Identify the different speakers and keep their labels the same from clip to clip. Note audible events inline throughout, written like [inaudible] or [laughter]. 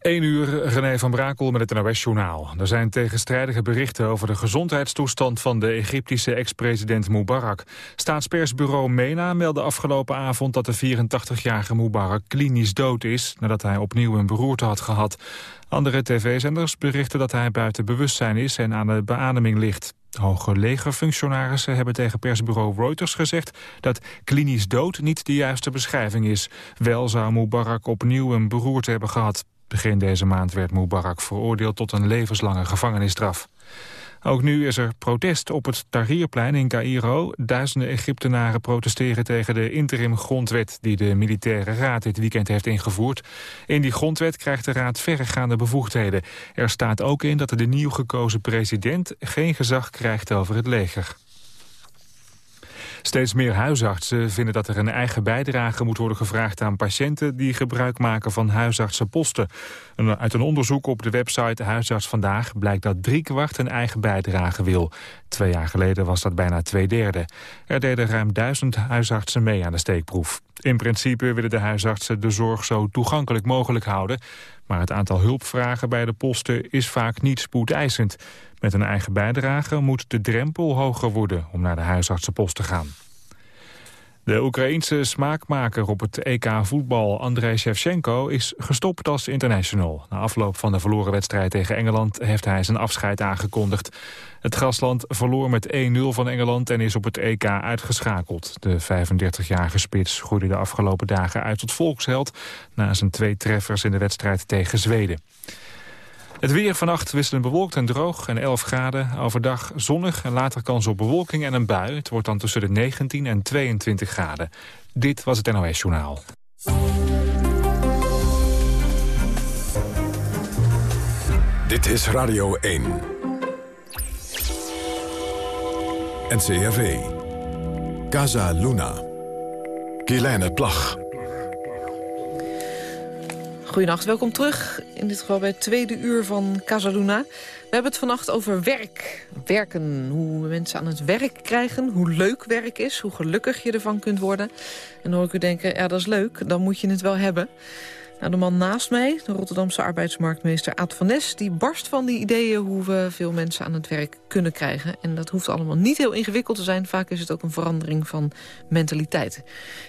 Speaker 1: 1 uur, René van Brakel met het NOS-journaal. Er zijn tegenstrijdige berichten over de gezondheidstoestand van de Egyptische ex-president Mubarak. Staatspersbureau MENA meldde afgelopen avond dat de 84-jarige Mubarak klinisch dood is... nadat hij opnieuw een beroerte had gehad. Andere tv-zenders berichten dat hij buiten bewustzijn is en aan de beademing ligt. Hoge legerfunctionarissen hebben tegen persbureau Reuters gezegd dat klinisch dood niet de juiste beschrijving is. Wel zou Mubarak opnieuw een beroerte hebben gehad. Begin deze maand werd Mubarak veroordeeld tot een levenslange gevangenisstraf. Ook nu is er protest op het Tahrirplein in Cairo. Duizenden Egyptenaren protesteren tegen de interim-grondwet... die de militaire raad dit weekend heeft ingevoerd. In die grondwet krijgt de raad verregaande bevoegdheden. Er staat ook in dat de nieuw gekozen president... geen gezag krijgt over het leger. Steeds meer huisartsen vinden dat er een eigen bijdrage moet worden gevraagd aan patiënten die gebruik maken van huisartsenposten. Uit een onderzoek op de website Huisarts Vandaag blijkt dat driekwart een eigen bijdrage wil. Twee jaar geleden was dat bijna twee derde. Er deden ruim duizend huisartsen mee aan de steekproef. In principe willen de huisartsen de zorg zo toegankelijk mogelijk houden. Maar het aantal hulpvragen bij de posten is vaak niet spoedeisend. Met een eigen bijdrage moet de drempel hoger worden om naar de huisartsenpost te gaan. De Oekraïense smaakmaker op het EK voetbal Andrei Shevchenko is gestopt als international. Na afloop van de verloren wedstrijd tegen Engeland heeft hij zijn afscheid aangekondigd. Het gastland verloor met 1-0 van Engeland en is op het EK uitgeschakeld. De 35-jarige spits groeide de afgelopen dagen uit tot volksheld... na zijn twee treffers in de wedstrijd tegen Zweden. Het weer vannacht wisselend bewolkt en droog en 11 graden. Overdag zonnig en later kans op bewolking en een bui. Het wordt dan tussen de 19 en 22 graden. Dit was het NOS Journaal.
Speaker 2: Dit is Radio 1. NCRV. Casa Luna. Kielijne Plag.
Speaker 3: Goedenacht, welkom terug. In dit geval bij het tweede uur van Casaluna. We hebben het vannacht over werk. Werken, hoe mensen aan het werk krijgen, hoe leuk werk is... hoe gelukkig je ervan kunt worden. En dan hoor ik u denken, ja, dat is leuk, dan moet je het wel hebben. Nou, de man naast mij, de Rotterdamse arbeidsmarktmeester Aad van Nes... die barst van die ideeën hoe we veel mensen aan het werk kunnen krijgen. En dat hoeft allemaal niet heel ingewikkeld te zijn. Vaak is het ook een verandering van mentaliteit.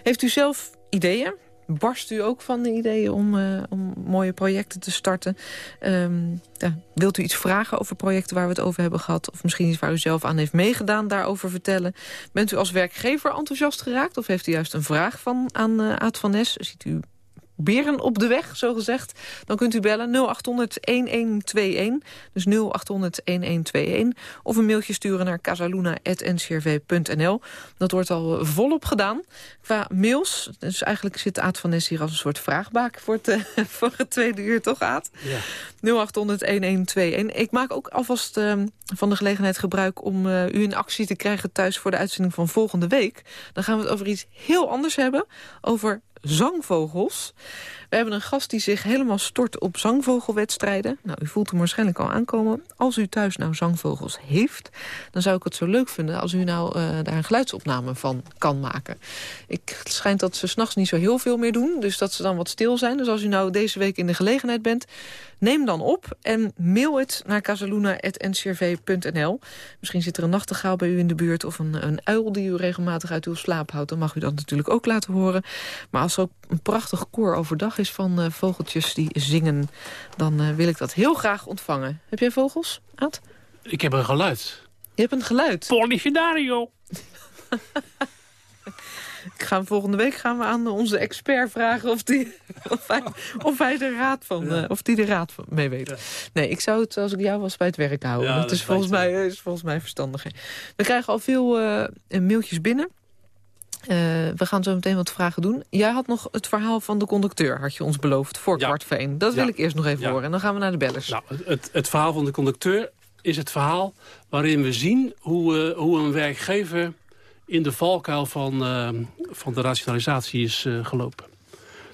Speaker 3: Heeft u zelf ideeën? Barst u ook van de ideeën om, uh, om mooie projecten te starten. Um, ja, wilt u iets vragen over projecten waar we het over hebben gehad... of misschien iets waar u zelf aan heeft meegedaan, daarover vertellen? Bent u als werkgever enthousiast geraakt... of heeft u juist een vraag van aan uh, Aad van Nes? Ziet u beren op de weg, zo gezegd. Dan kunt u bellen 0800-1121. Dus 0800-1121. Of een mailtje sturen naar casaluna.ncrv.nl. Dat wordt al volop gedaan. Qua mails, dus eigenlijk zit Aad van Nes hier als een soort vraagbaak... voor het, [laughs] voor het tweede uur, toch Aad? Ja. 0800-1121. Ik maak ook alvast uh, van de gelegenheid gebruik... om uh, u in actie te krijgen thuis voor de uitzending van volgende week. Dan gaan we het over iets heel anders hebben. Over zangvogels. We hebben een gast die zich helemaal stort op zangvogelwedstrijden. Nou, u voelt hem waarschijnlijk al aankomen. Als u thuis nou zangvogels heeft, dan zou ik het zo leuk vinden... als u nou uh, daar een geluidsopname van kan maken. Ik schijnt dat ze s'nachts niet zo heel veel meer doen, dus dat ze dan wat stil zijn. Dus als u nou deze week in de gelegenheid bent, neem dan op en mail het naar casaluna.ncrv.nl. Misschien zit er een nachtegaal bij u in de buurt of een, een uil die u regelmatig uit uw slaap houdt. Dan mag u dat natuurlijk ook laten horen. Maar als er ook een prachtig koor overdag is van uh, vogeltjes die zingen... dan uh, wil ik dat heel graag ontvangen. Heb jij vogels, Aad?
Speaker 4: Ik heb een geluid.
Speaker 3: Je hebt een geluid?
Speaker 4: Polyfidario. [laughs]
Speaker 3: Ik ga volgende week gaan we aan onze expert vragen of, die, [laughs] of, hij, of hij de raad van, ja. uh, of die de raad van mee weet. Ja. Nee, ik zou het als ik jou was bij het werk houden. Ja, dat, is volgens, mij, is volgens mij verstandig. We krijgen al veel mailtjes binnen. Uh, we gaan zo meteen wat vragen doen. Jij had nog het verhaal van de conducteur, had je ons beloofd, voor kwart voor één. Dat wil ik eerst nog even horen en dan gaan we naar de bellers.
Speaker 4: Nou, het, het verhaal van de conducteur is het verhaal waarin we zien hoe, uh, hoe een werkgever in de valkuil van, uh, van de rationalisatie is uh, gelopen.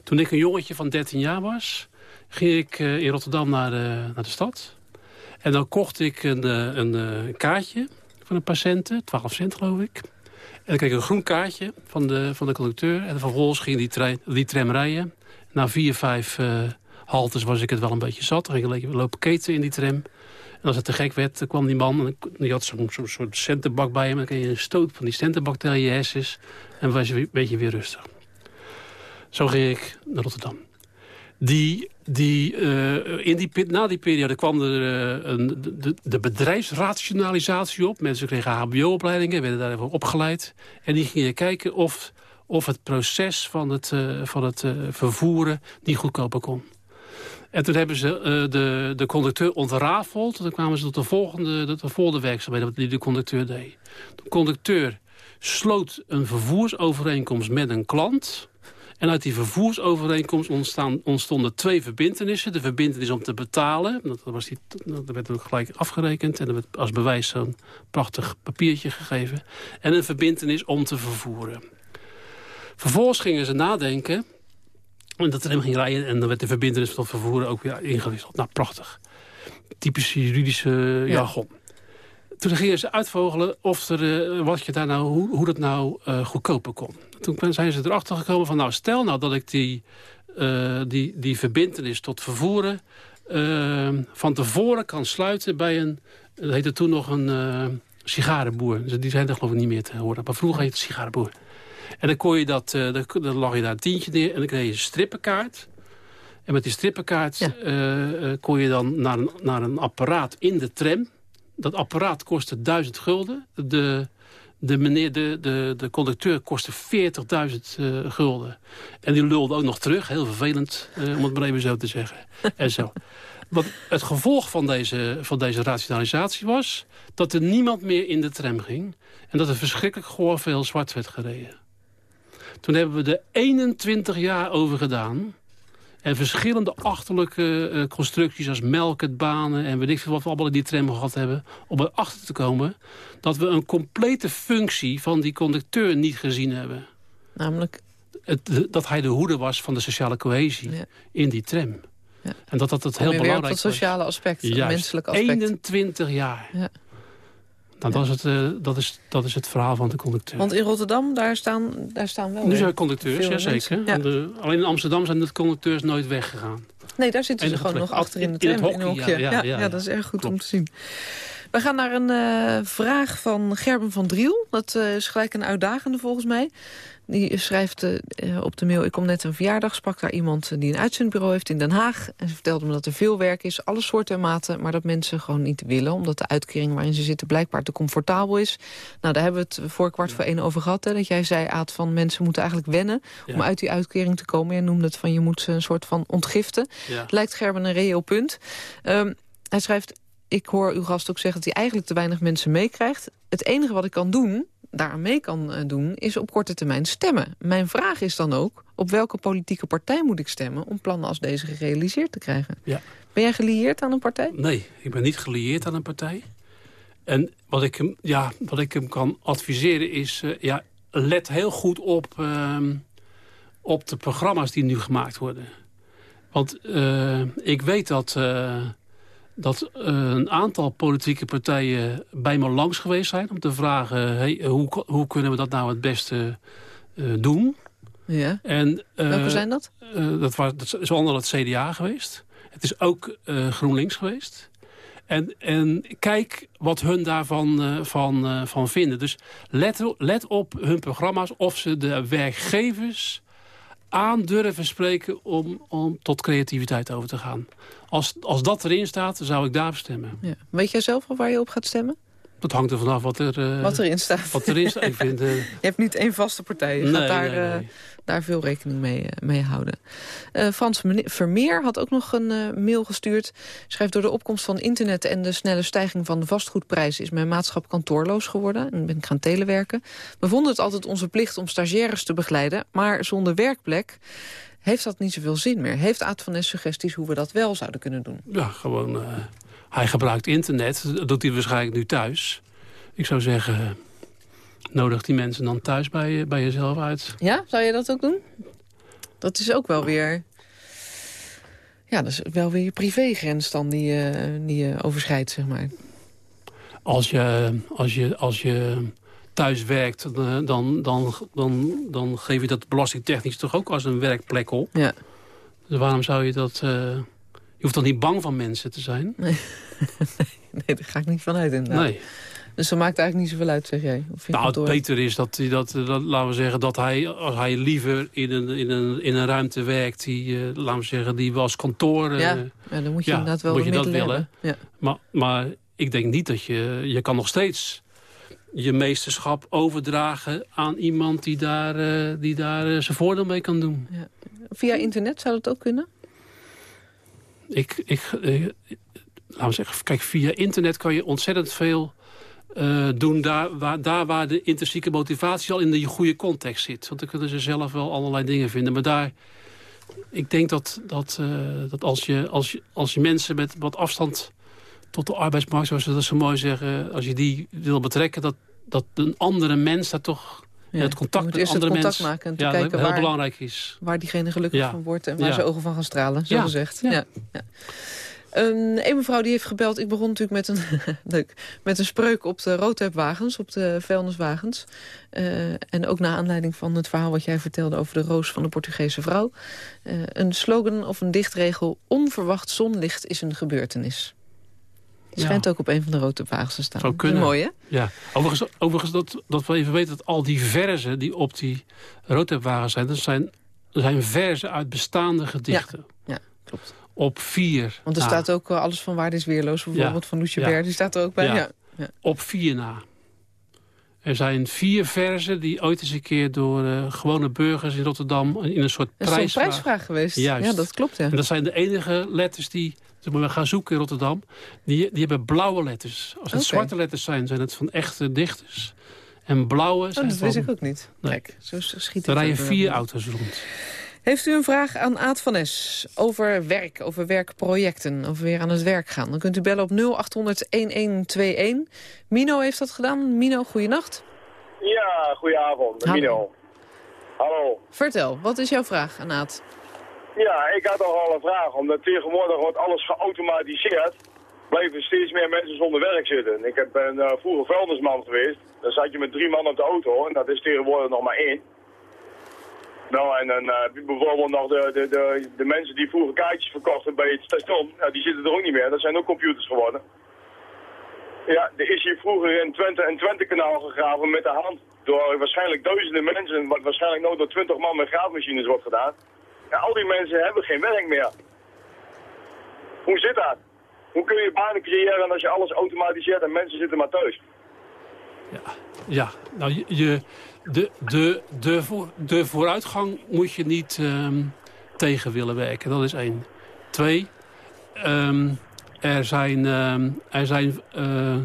Speaker 4: Toen ik een jongetje van 13 jaar was, ging ik uh, in Rotterdam naar de, naar de stad. En dan kocht ik een, een, een kaartje van een patiënten, 12 cent geloof ik. En dan kreeg ik een groen kaartje van de, van de conducteur. En vervolgens ging die, trein, die tram rijden. Na vier, vijf haltes was ik het wel een beetje zat. Dan ging ik lopen keten in die tram. En als het te gek werd, kwam die man en die had zo'n zo soort centenbak bij hem. En dan kreeg je een stoot van die centenbak tegen je hersens. En was je een beetje weer rustig. Zo ging ik naar Rotterdam. Die, die, uh, in die, na die periode kwam er uh, een, de, de, bedrijfsrationalisatie op. Mensen kregen hbo-opleidingen, werden daarvoor opgeleid. En die gingen kijken of, of het proces van het, uh, van het vervoeren niet goedkoper kon. En toen hebben ze de, de conducteur ontrafeld. Toen kwamen ze tot de volgende, tot de volgende werkzaamheden die de conducteur deed. De conducteur sloot een vervoersovereenkomst met een klant. En uit die vervoersovereenkomst ontstaan, ontstonden twee verbindenissen. De verbindenis om te betalen. Dat, was die, dat werd ook gelijk afgerekend. En er werd als bewijs zo'n prachtig papiertje gegeven. En een verbindenis om te vervoeren. Vervolgens gingen ze nadenken en dat tram ging rijden en dan werd de verbindenis tot vervoeren ook weer ingewisseld. Nou, prachtig. Typische juridische jargon. Toen gingen ze uitvogelen of er, uh, wat je daar nou, hoe, hoe dat nou uh, goedkoper kon. Toen zijn ze erachter gekomen van, nou stel nou dat ik die, uh, die, die verbindenis tot vervoeren van tevoren kan sluiten bij een, dat heette toen nog een sigarenboer. Dus die zijn er geloof ik niet meer te horen. Maar vroeger heette het sigarenboer. En dan, kon je dat, uh, dan, lag je daar een tientje neer en dan kreeg je een strippenkaart. En met die strippenkaart uh, kon je dan naar een, naar een apparaat in de tram. Dat apparaat kostte 1000 gulden. De, de, meneer, de, de, de conducteur kostte 40.000 gulden. En die lulde ook nog terug. Heel vervelend, om het maar even zo te zeggen. [laughs] en zo. Wat het gevolg van deze, van deze rationalisatie was... dat er niemand meer in de tram ging... en dat er verschrikkelijk gewoon veel zwart werd gereden. Toen hebben we er 21 jaar over gedaan. En verschillende achterlijke uh, constructies als melketbanen... en weet ik veel wat we allemaal in die tram gehad hebben... om erachter te komen dat we een complete functie van die conducteur niet gezien hebben.
Speaker 3: Namelijk?
Speaker 4: Het, dat hij de hoede was van de sociale cohesie in die tram. Ja. En dat dat het heel belangrijk was.
Speaker 3: sociale aspect, het menselijke aspect.
Speaker 4: 21 jaar. Ja. Nou, dat, is het, uh, dat, is, dat is het verhaal van de conducteur.
Speaker 3: Want in Rotterdam, daar staan, daar staan wel
Speaker 4: Nu zijn conducteurs, ja zeker. Ja. alleen in Amsterdam zijn de conducteurs nooit weggegaan.
Speaker 3: Nee, daar zitten ze gewoon nog achter in de tram. In, het hokje, ja, ja, ja, dat is erg goed om te zien. We gaan naar een uh, vraag van Gerben van Driel. Dat uh, is gelijk een uitdagende volgens mij. Die schrijft uh, op de mail, ik kom net een verjaardag, sprak daar iemand eh, die een uitzendbureau heeft in Den Haag. En ze vertelde me dat er veel werk is, alle soorten en maten, maar dat mensen gewoon niet willen. Omdat de uitkering waarin ze zitten blijkbaar te comfortabel is. Nou, daar hebben we het voor kwart voor één over gehad. Hè, dat jij zei, Aad, van mensen moeten eigenlijk wennen om uit die uitkering te komen. Je noemde het van, je moet ze een soort van ontgiften. Lijkt Gerben een reëel punt. Um, hij schrijft, ik hoor uw gast ook zeggen dat hij eigenlijk te weinig mensen meekrijgt. Het enige wat ik kan doen, daaraan mee kan eh, doen, is op korte termijn stemmen. Mijn vraag is dan ook, op welke politieke partij moet ik stemmen... om plannen als deze gerealiseerd te krijgen? Ja. Ben jij gelieerd aan een partij?
Speaker 4: Nee, ik ben niet gelieerd aan een partij. En wat ik hem, ja, wat ik hem kan adviseren is... Uh, ja, let heel goed op, uh, op de programma's die nu gemaakt worden. Want uh, ik weet dat dat uh, een aantal politieke partijen bij me langs geweest zijn... om te vragen, hey, hoe, hoe kunnen we dat nou het beste uh, doen?
Speaker 3: Ja. En, uh, Welke zijn dat?
Speaker 4: dat, was, dat is onder het CDA geweest. Het is ook GroenLinks geweest. En, en kijk wat hun daarvan van, van vinden. Dus let, let op hun programma's of ze de werkgevers aandurven spreken om, om tot creativiteit over te gaan. Als, als dat erin staat, zou ik daar stemmen. Ja.
Speaker 3: Weet jij zelf al waar je op gaat stemmen?
Speaker 4: Dat hangt er vanaf wat, er, uh,
Speaker 3: wat erin staat.
Speaker 4: Wat erin staat. Ik vind, uh... [laughs]
Speaker 3: Je hebt niet één vaste partij. Je gaat daar, nee, nee. Uh, daar veel rekening mee, mee houden. Frans Vermeer had ook nog een mail gestuurd. Schrijft door de opkomst van internet en de snelle stijging van de vastgoedprijs... is mijn maatschap kantoorloos geworden en ben ik gaan telewerken. We vonden het altijd onze plicht om stagiaires te begeleiden... maar zonder werkplek heeft dat niet zoveel zin meer. Heeft Aad van Nes suggesties hoe we dat wel zouden kunnen doen?
Speaker 4: Ja, gewoon... Hij gebruikt internet. Dat doet hij waarschijnlijk nu thuis. Ik zou zeggen... Nodig die mensen dan thuis bij, bij jezelf uit.
Speaker 3: Ja, zou je dat ook doen? Dat is ook wel weer... Ja, dat is wel weer je privégrens dan die, uh, die je overschrijdt, zeg maar.
Speaker 4: Als je, als je, als je thuis werkt, eh, dan, dan, dan, dan geef je dat belastingtechnisch toch ook als een werkplek op. Ja. Dus waarom zou je dat... je hoeft toch niet bang van mensen te zijn? [laughs]
Speaker 3: Nee, nee daar ga ik niet vanuit inderdaad. Nee. Dus dat maakt eigenlijk niet zoveel uit, zeg jij?
Speaker 4: Of nou, het beter is dat, dat, dat, laten we zeggen, dat hij, als hij liever in een, in een, in een ruimte werkt, die, uh, laten we zeggen, die was kantoor. Uh,
Speaker 3: ja. ja, dan moet je inderdaad wel moet je dat willen. Ja.
Speaker 4: Maar, maar ik denk niet dat je, je kan nog steeds je meesterschap overdragen aan iemand die daar, uh, die daar zijn voordeel mee kan doen. Ja.
Speaker 3: Via internet zou dat ook kunnen?
Speaker 4: Ik, ik, laten we zeggen, kijk, via internet kan je ontzettend veel uh, doen daar waar, daar waar de intrinsieke motivatie al in de goede context zit. Want dan kunnen ze zelf wel allerlei dingen vinden. Maar daar, ik denk dat, dat, uh, dat als, je, als, als je mensen met wat afstand tot de arbeidsmarkt, zoals ze dat zo mooi zeggen, als je die wil betrekken, dat, dat een andere mens daar toch ja, het contact met andere
Speaker 3: het contact maken en te
Speaker 4: ja,
Speaker 3: kijken
Speaker 4: heel
Speaker 3: waar,
Speaker 4: belangrijk is.
Speaker 3: Waar diegene gelukkig van wordt en waar ze ogen van gaan stralen, zo gezegd. Ja. Um, een mevrouw die heeft gebeld. Ik begon natuurlijk met een, [laughs] leuk, met een spreuk op de roodhebwagens, op de vuilniswagens. Uh, en ook naar aanleiding van het verhaal wat jij vertelde over de roos van de Portugese vrouw. Uh, een slogan of een dichtregel, onverwacht zonlicht is een gebeurtenis. Het schijnt ook op een van de roodhebwagens te staan.
Speaker 4: Zou kunnen.
Speaker 3: Mooi, hè?
Speaker 4: Ja. Overigens, overigens dat, dat we even weten dat al die verzen die op die roodhebwagens zijn... dat zijn, dat zijn verzen uit bestaande gedichten.
Speaker 3: Ja, ja klopt
Speaker 4: op vier
Speaker 3: Want er staat ook alles van Waarde is Weerloos, bijvoorbeeld van Loesje ja. die staat er ook bij. Ja.
Speaker 4: ja. Op vier na. Er zijn vier verzen die ooit eens een keer door uh, gewone burgers in Rotterdam... in een soort prijsvraag...
Speaker 3: Is een prijsvraag geweest. Juist. Ja, dat klopt. Ja.
Speaker 4: En dat zijn de enige letters die we gaan zoeken in Rotterdam. Die, die hebben blauwe letters. Als het zwarte letters zijn, zijn het van echte dichters. En blauwe zijn
Speaker 3: oh, dat
Speaker 4: van...
Speaker 3: wist ik ook niet. Kijk, zo schiet
Speaker 4: Er rijden vier auto's rond.
Speaker 3: Heeft u een vraag aan Aad van Es over werk, over werkprojecten, over weer aan het werk gaan? Dan kunt u bellen op 0800-1121. Mino heeft dat gedaan. Mino, goeienacht.
Speaker 5: Ja, goedenavond. Hallo. Mino. Hallo.
Speaker 3: Vertel, wat is jouw vraag aan Aad?
Speaker 5: Ja, ik had al een vraag. Omdat tegenwoordig wordt alles geautomatiseerd. Blijven steeds meer mensen zonder werk zitten. Ik ben uh, vroeger vuilnisman geweest. Dan zat je met drie man op de auto en dat is tegenwoordig nog maar één. Nou, en dan je bijvoorbeeld nog de, de, de, de, mensen die vroeger kaartjes verkochten bij het station. Ja, die zitten er ook niet meer. Dat zijn ook computers geworden. Ja, er is hier vroeger in Twente een Twente-kanaal gegraven met de hand. Door waarschijnlijk duizenden mensen, wat waarschijnlijk nog door twintig man met graafmachines wordt gedaan. Al die mensen hebben geen werk meer. Hoe zit dat? Hoe kun je banen creëren als je alles automatiseert en mensen zitten maar thuis?
Speaker 4: Ja, ja. nou je, de, de, de, voor, de vooruitgang moet je niet um, tegen willen werken. Dat is één. Twee, um, er zijn, um, er zijn uh,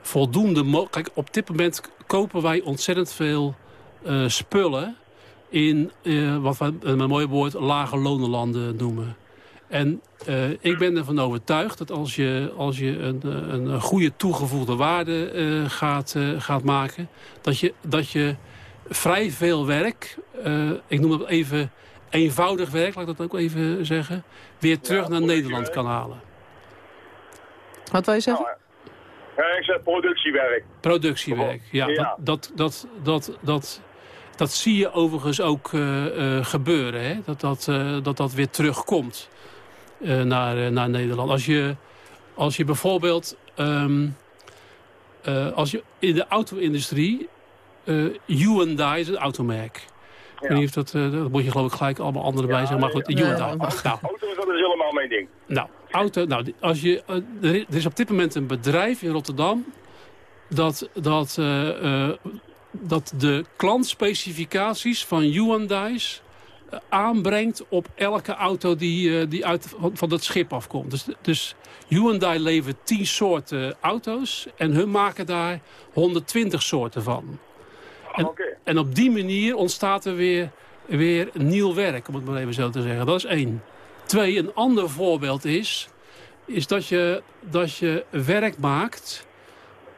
Speaker 4: voldoende... Kijk, op dit moment kopen wij ontzettend veel uh, spullen... in uh, wat we een mooi woord lage lonenlanden noemen. En uh, ik ben ervan overtuigd dat als je, als je een, een goede toegevoegde waarde uh, gaat, uh, gaat maken... dat je, dat je vrij veel werk, uh, ik noem het even eenvoudig werk, laat ik dat ook even zeggen, weer terug ja, naar Nederland kan halen.
Speaker 3: Wat wil je zeggen?
Speaker 5: Nou, ik zeg productiewerk.
Speaker 4: Productiewerk, ja. ja. Dat, dat, dat, dat, dat, zie je overigens ook uh, uh, gebeuren, hè? Dat, dat, dat dat weer terugkomt naar, naar Nederland. Als je, als je bijvoorbeeld... Um, als je in de auto-industrie Hyundai is een automerk. Ja. Niet dat, uh, dat moet je geloof ik gelijk allemaal anderen bij zijn. Maar goed, Hyundai. Ja,
Speaker 5: nou. Auto is dat is helemaal mijn ding.
Speaker 4: Nou, auto, nou, als je, uh, er is op dit moment een bedrijf in Rotterdam... dat, dat, uh, dat de klantspecificaties van Hyundai's aanbrengt op elke auto die, die uit, van dat schip afkomt. Dus, dus Hyundai levert 10 soorten auto's en hun maken daar 120 soorten van. En, en, op die manier ontstaat er weer, weer nieuw werk, om het maar even zo te zeggen. Dat is één. Twee, een ander voorbeeld is, is dat je, dat je werk maakt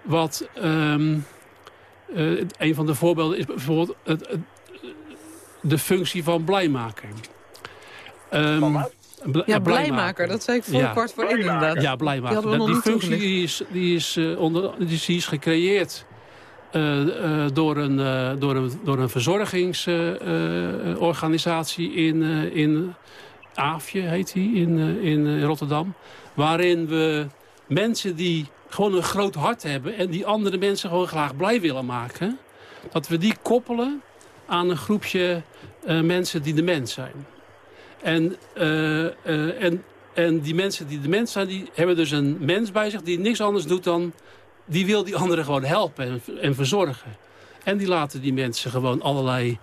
Speaker 4: wat... Um, uh, een van de voorbeelden is bijvoorbeeld het, de functie van blijmaker.
Speaker 3: Um, ja, blijmaker. Dat zei ik voor ja. kwart voor één inderdaad.
Speaker 4: Ja, blijmaker. Die, die functie die is, die, is, uh, onder, die is gecreëerd uh, uh, door, een, uh, door, een, door een verzorgingsorganisatie in, in Aafje heet hij in, in Rotterdam. Waarin we mensen die gewoon een groot hart hebben... en die andere mensen gewoon graag blij willen maken... dat we die koppelen aan een groepje mensen die de mens zijn. En, en en die mensen die de mens zijn, die hebben dus een mens bij zich... die niks anders doet dan... die wil die anderen gewoon helpen en, en verzorgen. En die laten die mensen gewoon allerlei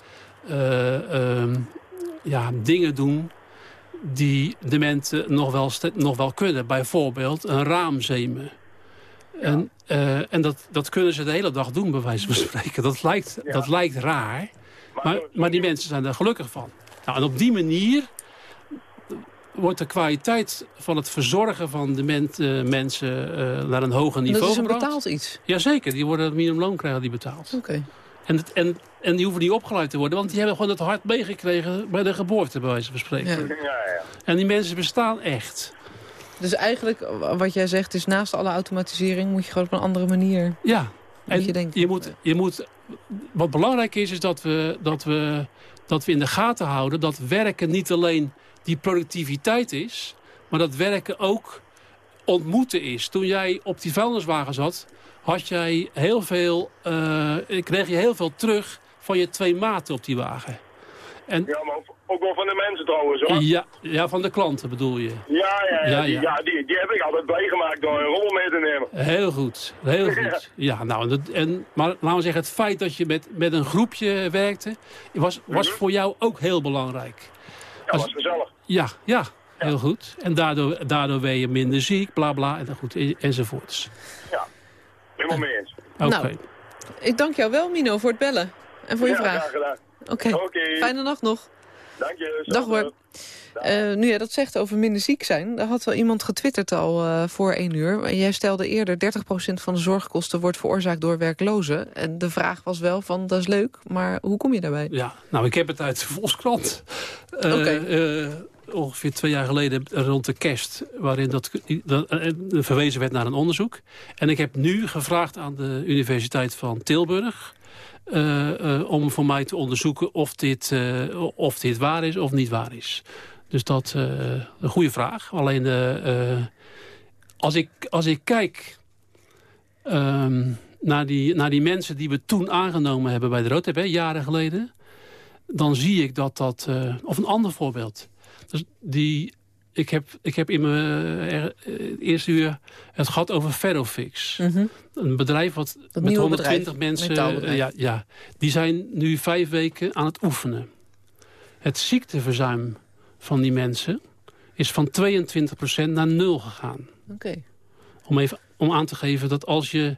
Speaker 4: uh, ja, dingen doen... die de mensen nog wel, nog wel kunnen. Bijvoorbeeld een raam zemen. En, uh, en dat, dat kunnen ze de hele dag doen, bij wijze van [laughs] spreken. Dat lijkt, ja. dat lijkt raar. Maar, maar die mensen zijn er gelukkig van. Nou, en op die manier wordt de kwaliteit van het verzorgen van de uh, mensen uh, naar een hoger niveau
Speaker 3: dat
Speaker 4: is
Speaker 3: een betaald iets?
Speaker 4: Jazeker, die worden het minimumloon krijgen die betaald.
Speaker 3: Oké.
Speaker 4: En, en, en die hoeven niet opgeleid te worden, want die hebben gewoon het hart meegekregen bij de geboorte, bij wijze van spreken. Ja. Ja, ja. En die mensen bestaan echt.
Speaker 3: Dus eigenlijk, wat jij zegt, is naast alle automatisering moet je gewoon op een andere manier...
Speaker 4: Ja, en je, denken. je, moet, je moet... Wat belangrijk is, is dat we, dat, we, dat we in de gaten houden dat werken niet alleen die productiviteit is. Maar dat werken ook ontmoeten is. Toen jij op die vuilniswagen zat, had jij heel veel, uh, kreeg je heel veel terug van je twee maten op die wagen.
Speaker 5: En, ja, maar ook wel van de mensen trouwens hoor.
Speaker 4: Ja, ja van de klanten bedoel je.
Speaker 5: Ja, ja, ja, die, ja. die, die, heb ik altijd bijgemaakt door een rol mee te nemen.
Speaker 4: Heel goed, heel [laughs] goed. ja, nou, en, maar laten we zeggen, het feit dat je met, met een groepje werkte, was, was mhm. voor jou ook heel belangrijk.
Speaker 5: Ja, dat was gezellig.
Speaker 4: Ja, ja, heel goed. En daardoor, daardoor ben je minder ziek, bla bla, en goed, enzovoorts.
Speaker 5: Ja, helemaal mee eens.
Speaker 4: Oké. Nou,
Speaker 3: ik dank jou wel, Mino, voor het bellen en voor je
Speaker 5: ja,
Speaker 3: vraag.
Speaker 5: graag gedaan.
Speaker 3: Oké, okay. fijne nacht nog.
Speaker 5: Dank je.
Speaker 3: Dag hoor. Uh, nu jij dat zegt over minder ziek zijn... daar had wel iemand getwitterd al uh, voor één uur. Jij stelde eerder 30% van de zorgkosten wordt veroorzaakt door werklozen. En de vraag was wel van, dat is leuk, maar hoe kom je daarbij?
Speaker 4: Ja, nou, ik heb het uit de Volkskrant. Uh, okay ongeveer twee jaar geleden rond de kerst... waarin dat, dat uh, verwezen werd naar een onderzoek. En ik heb nu gevraagd aan de Universiteit van Tilburg... Uh, uh, om voor mij te onderzoeken of dit, of dit waar is of niet waar is. Dus dat is een goede vraag. Alleen als, ik, als ik kijk um, naar, die, naar die mensen die we toen aangenomen hebben bij de Roodheb, jaren geleden... dan zie ik dat dat... of een ander voorbeeld dus die, ik, heb, ik heb in mijn uh, eerste uur het gehad over Ferrofix.
Speaker 3: Mhm.
Speaker 4: Een bedrijf wat met 120 mensen... Ja, ja, die zijn nu vijf weken aan het oefenen. Het ziekteverzuim van die mensen is van 22% naar nul gegaan.
Speaker 3: Oké.
Speaker 4: Om even om aan te geven dat als je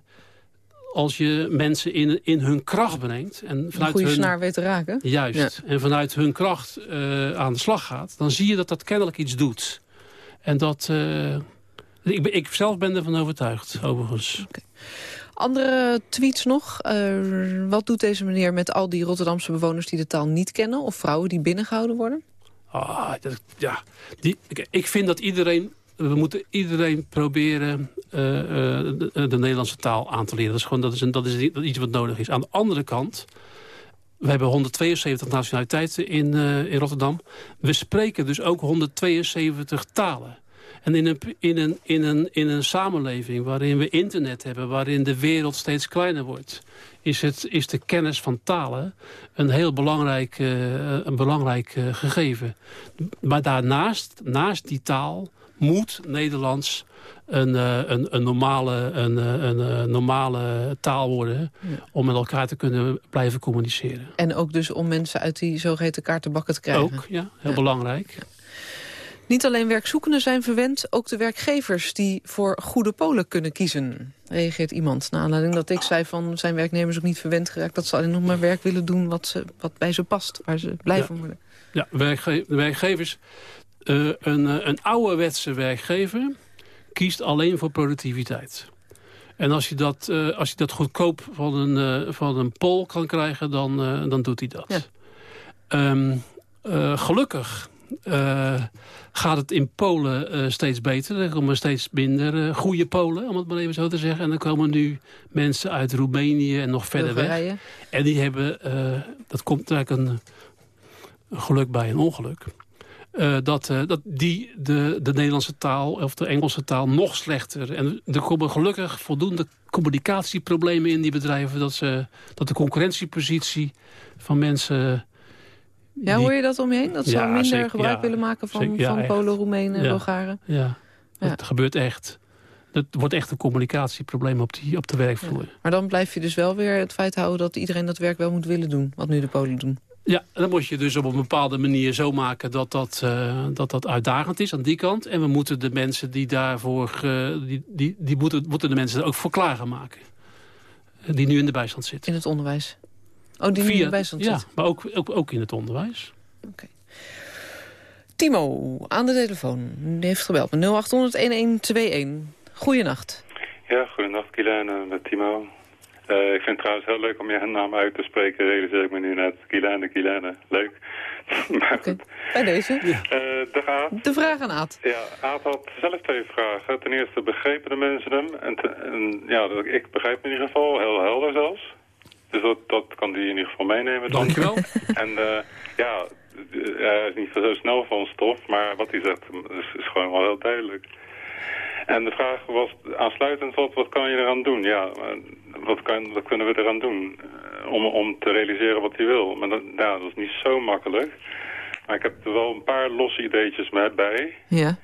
Speaker 4: als je mensen in, in hun kracht brengt... En vanuit
Speaker 3: een goede
Speaker 4: hun,
Speaker 3: snaar weet te raken.
Speaker 4: Juist. En vanuit hun kracht uh, aan de slag gaat... dan zie je dat dat kennelijk iets doet. En dat... Uh, ik, ik zelf ben ervan overtuigd, overigens.
Speaker 3: Okay. Andere tweets nog. Uh, wat doet deze meneer met al die Rotterdamse bewoners... die de taal niet kennen? Of vrouwen die binnengehouden worden?
Speaker 4: Ah, dat, ja. Die, ik, ik vind dat iedereen we moeten iedereen proberen uh, uh, de, de, Nederlandse taal aan te leren. Dat is, gewoon, dat is, dat is iets wat nodig is. Aan de andere kant, we hebben 172 nationaliteiten in, in Rotterdam. We spreken dus ook 172 talen. En in een, in, een, in, een, in een samenleving waarin we internet hebben... waarin de wereld steeds kleiner wordt... is, het, is de kennis van talen een heel belangrijk, een belangrijk gegeven. Maar daarnaast, naast die taal moet Nederlands een, uh, een, een, normale, een, eh, een, eh, normale taal worden... om met elkaar te kunnen blijven communiceren.
Speaker 3: En ook dus om mensen uit die zogeheten kaartenbakken te krijgen.
Speaker 4: Ook, ja. Heel belangrijk.
Speaker 3: Niet alleen werkzoekenden zijn verwend, ook de werkgevers die voor goede Polen kunnen kiezen. Reageert iemand naar aanleiding dat ik zei van zijn werknemers ook niet verwend geraakt. Dat ze alleen nog maar werk willen doen wat, ze, wat bij ze past, waar ze blij van worden.
Speaker 4: Ja, werkge werkgevers uh, een, uh, een ouderwetse werkgever kiest alleen voor productiviteit. En als je dat, uh, als je dat goedkoop van een, van een pol kan krijgen, dan, dan doet hij dat. Ja. Um, gelukkig gaat het in Polen steeds beter. Er komen steeds minder goede Polen, om het maar even zo te zeggen. En er komen nu mensen uit Roemenië en nog verder weg. En die hebben, dat komt eigenlijk een, een geluk bij een ongeluk Uh, dat, uh, dat die de, de Nederlandse taal of de Engelse taal nog slechter. En er komen gelukkig voldoende communicatieproblemen in die bedrijven... dat, ze, dat de concurrentiepositie van mensen...
Speaker 3: Ja, hoor je dat om je heen? Dat ze ja, minder zeker, gebruik ja, willen maken van, zeker, van Polen, Roemenen en Bulgaren?
Speaker 4: Ja, dat gebeurt echt. Dat wordt echt een communicatieprobleem op, die, op de werkvloer.
Speaker 3: Maar dan blijf je dus wel weer het feit houden dat iedereen dat werk wel moet willen doen. Wat nu de Polen doen.
Speaker 4: Ja, dan moet je dus op een bepaalde manier zo maken dat dat, uh, dat, dat uitdagend is aan die kant. En we moeten de mensen die daarvoor, uh, die, die, die moeten, moeten de mensen er ook voor klaar gaan maken. Die nu in de bijstand zitten.
Speaker 3: In het onderwijs? Oh, die nu in de bijstand
Speaker 4: ja,
Speaker 3: zitten?
Speaker 4: maar ook, ook, ook in het onderwijs.
Speaker 3: Oké. Okay. Timo, aan de telefoon. Die heeft gebeld met 0800-1121. Goeienacht.
Speaker 6: Ja, goedenacht Kielijn met Timo. Uh, ik vind het trouwens heel leuk om je naam uit te spreken, realiseer ik me nu net. Kilane, Kilane, leuk. [laughs]
Speaker 3: maar okay. Bij deze. Uh,
Speaker 6: de, Aad.
Speaker 3: de vraag aan Aad.
Speaker 6: Ja, Aad had zelf twee vragen. Ten eerste, begrepen de mensen hem? En, en ja, ik begrijp hem in ieder geval, heel helder zelfs. Dus dat, dat kan die in ieder geval meenemen.
Speaker 4: Dankjewel. [laughs]
Speaker 6: en uh, ja, hij is niet zo snel van stof, maar wat hij zegt is, is gewoon wel heel duidelijk. En de vraag was aansluitend, wat, wat kan je eraan doen? Ja, wat, kan, wat kunnen we eraan doen eh, om, om te realiseren wat hij wil? Maar dat, ja, dat is niet zo makkelijk. Maar ik heb er wel een paar losse ideetjes met bij.
Speaker 3: Ja.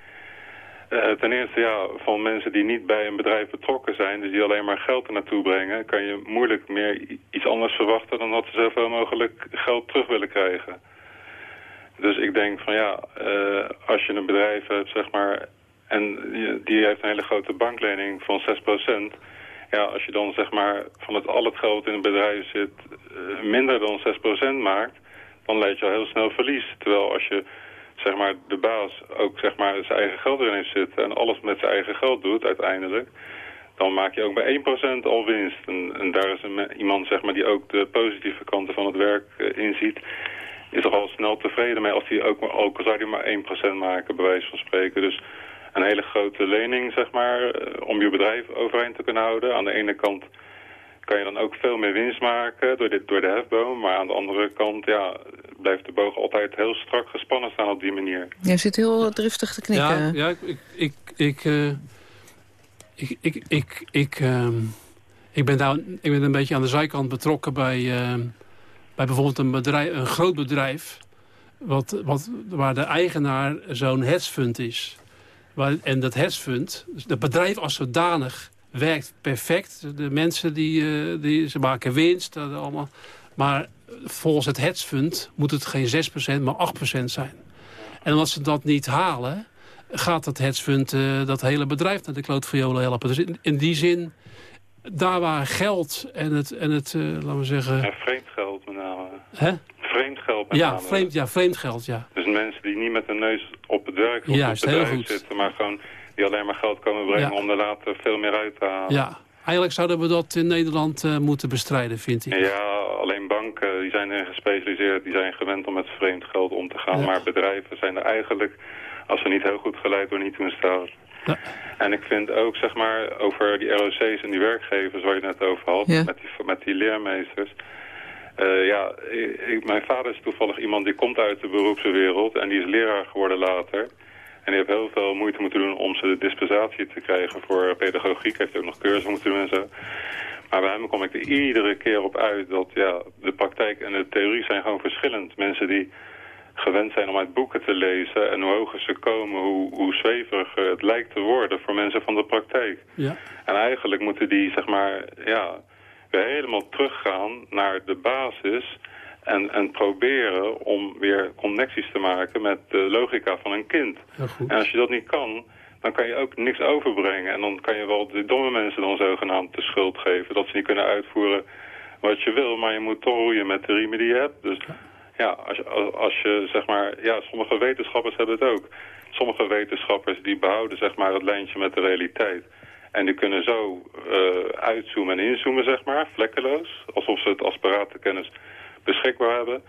Speaker 6: Uh, ten eerste, ja, van mensen die niet bij een bedrijf betrokken zijn... dus die alleen maar geld er naartoe brengen... kan je moeilijk meer iets anders verwachten... dan dat ze zoveel mogelijk geld terug willen krijgen. Dus ik denk van ja, uh, als je een bedrijf hebt, zeg maar... en die heeft een hele grote banklening van 6% ja, als je dan zeg maar van het, al het geld in een bedrijf zit uh, minder dan 6% maakt, dan leid je al heel snel verlies. Terwijl als je zeg maar de baas ook zeg maar zijn eigen geld erin heeft zitten en alles met zijn eigen geld doet uiteindelijk, dan maak je ook bij 1% al winst. En, en, daar is een, iemand zeg maar die ook de positieve kanten van het werk uh, inziet, is toch al snel tevreden mee als hij ook, ook zou hij maar 1% maken, bij wijze van spreken. Dus een hele grote lening, zeg maar, eh, om je bedrijf overeind te kunnen houden. Aan de ene kant kan je dan ook veel meer winst maken door, dit, door de hefboom. Maar aan de andere kant ja, blijft de boog altijd heel strak gespannen staan op die manier.
Speaker 3: Jij zit heel driftig te knikken.
Speaker 4: Ja, ja ik, ik, ik, uh, ik, ik, ik, ik, uh, ik, ben daar, ik ben een beetje aan de zijkant betrokken bij, uh, bij bijvoorbeeld een, bedrijf, een groot bedrijf... Wat, wat, waar de eigenaar zo'n hedgefund is en dat hedgefund, dus het bedrijf als zodanig werkt perfect. De mensen die, uh, die ze maken winst, dat allemaal. Maar volgens het hedgefund moet het geen 6% maar 8% zijn. En als ze dat niet halen, gaat dat hedgefund uh, dat hele bedrijf naar de klootviolen helpen. Dus in, in, die zin, daar waar geld en het, en het uh, laten we zeggen...
Speaker 6: Ja, vreemd geld met name.
Speaker 4: Hè?
Speaker 6: Vreemd geld met
Speaker 4: ja,
Speaker 6: name.
Speaker 4: Vreemd, ja, vreemd geld, ja.
Speaker 6: Dus mensen die niet met hun neus op het werk of Juist, op het bedrijf zitten, maar gewoon die alleen maar geld komen brengen om er later veel meer uit te halen.
Speaker 4: Ja, eigenlijk zouden we dat in Nederland uh, moeten bestrijden, vind ik.
Speaker 6: Ja, alleen banken die zijn erin gespecialiseerd, die zijn gewend om met vreemd geld om te gaan. Ja. Maar bedrijven zijn er eigenlijk, als ze niet heel goed geleid worden, niet toe in staat. Ja. En ik vind ook, zeg maar, over die ROC's en die werkgevers waar je het net over had, ja. met, die, met die leermeesters. Uh, ja, ik, mijn vader is toevallig iemand die komt uit de beroepswereld en die is leraar geworden later. En die heeft heel veel moeite moeten doen om ze de dispensatie te krijgen voor pedagogiek. Heeft ook nog cursussen moeten doen en zo. Maar bij hem kom ik er iedere keer op uit dat ja, de praktijk en de theorie zijn gewoon verschillend. Mensen die gewend zijn om uit boeken te lezen en hoe hoger ze komen, hoe, hoe zweveriger het lijkt te worden voor mensen van de praktijk.
Speaker 4: Ja.
Speaker 6: En eigenlijk moeten die, zeg maar, ja, helemaal teruggaan naar de basis en, en proberen om weer connecties te maken met de logica van een kind. En als je dat niet kan, dan kan je ook niks overbrengen. En dan kan je wel de domme mensen dan zogenaamd de schuld geven. Dat ze niet kunnen uitvoeren wat je wil, maar je moet toch roeien met de riemen die je hebt. Dus ja, als je, als je zeg maar, ja, sommige wetenschappers hebben het ook. Sommige wetenschappers die behouden zeg maar het lijntje met de realiteit. En die kunnen zo uh, uitzoomen en inzoomen, zeg maar, vlekkeloos. Alsof ze het als paratenkennis beschikbaar hebben.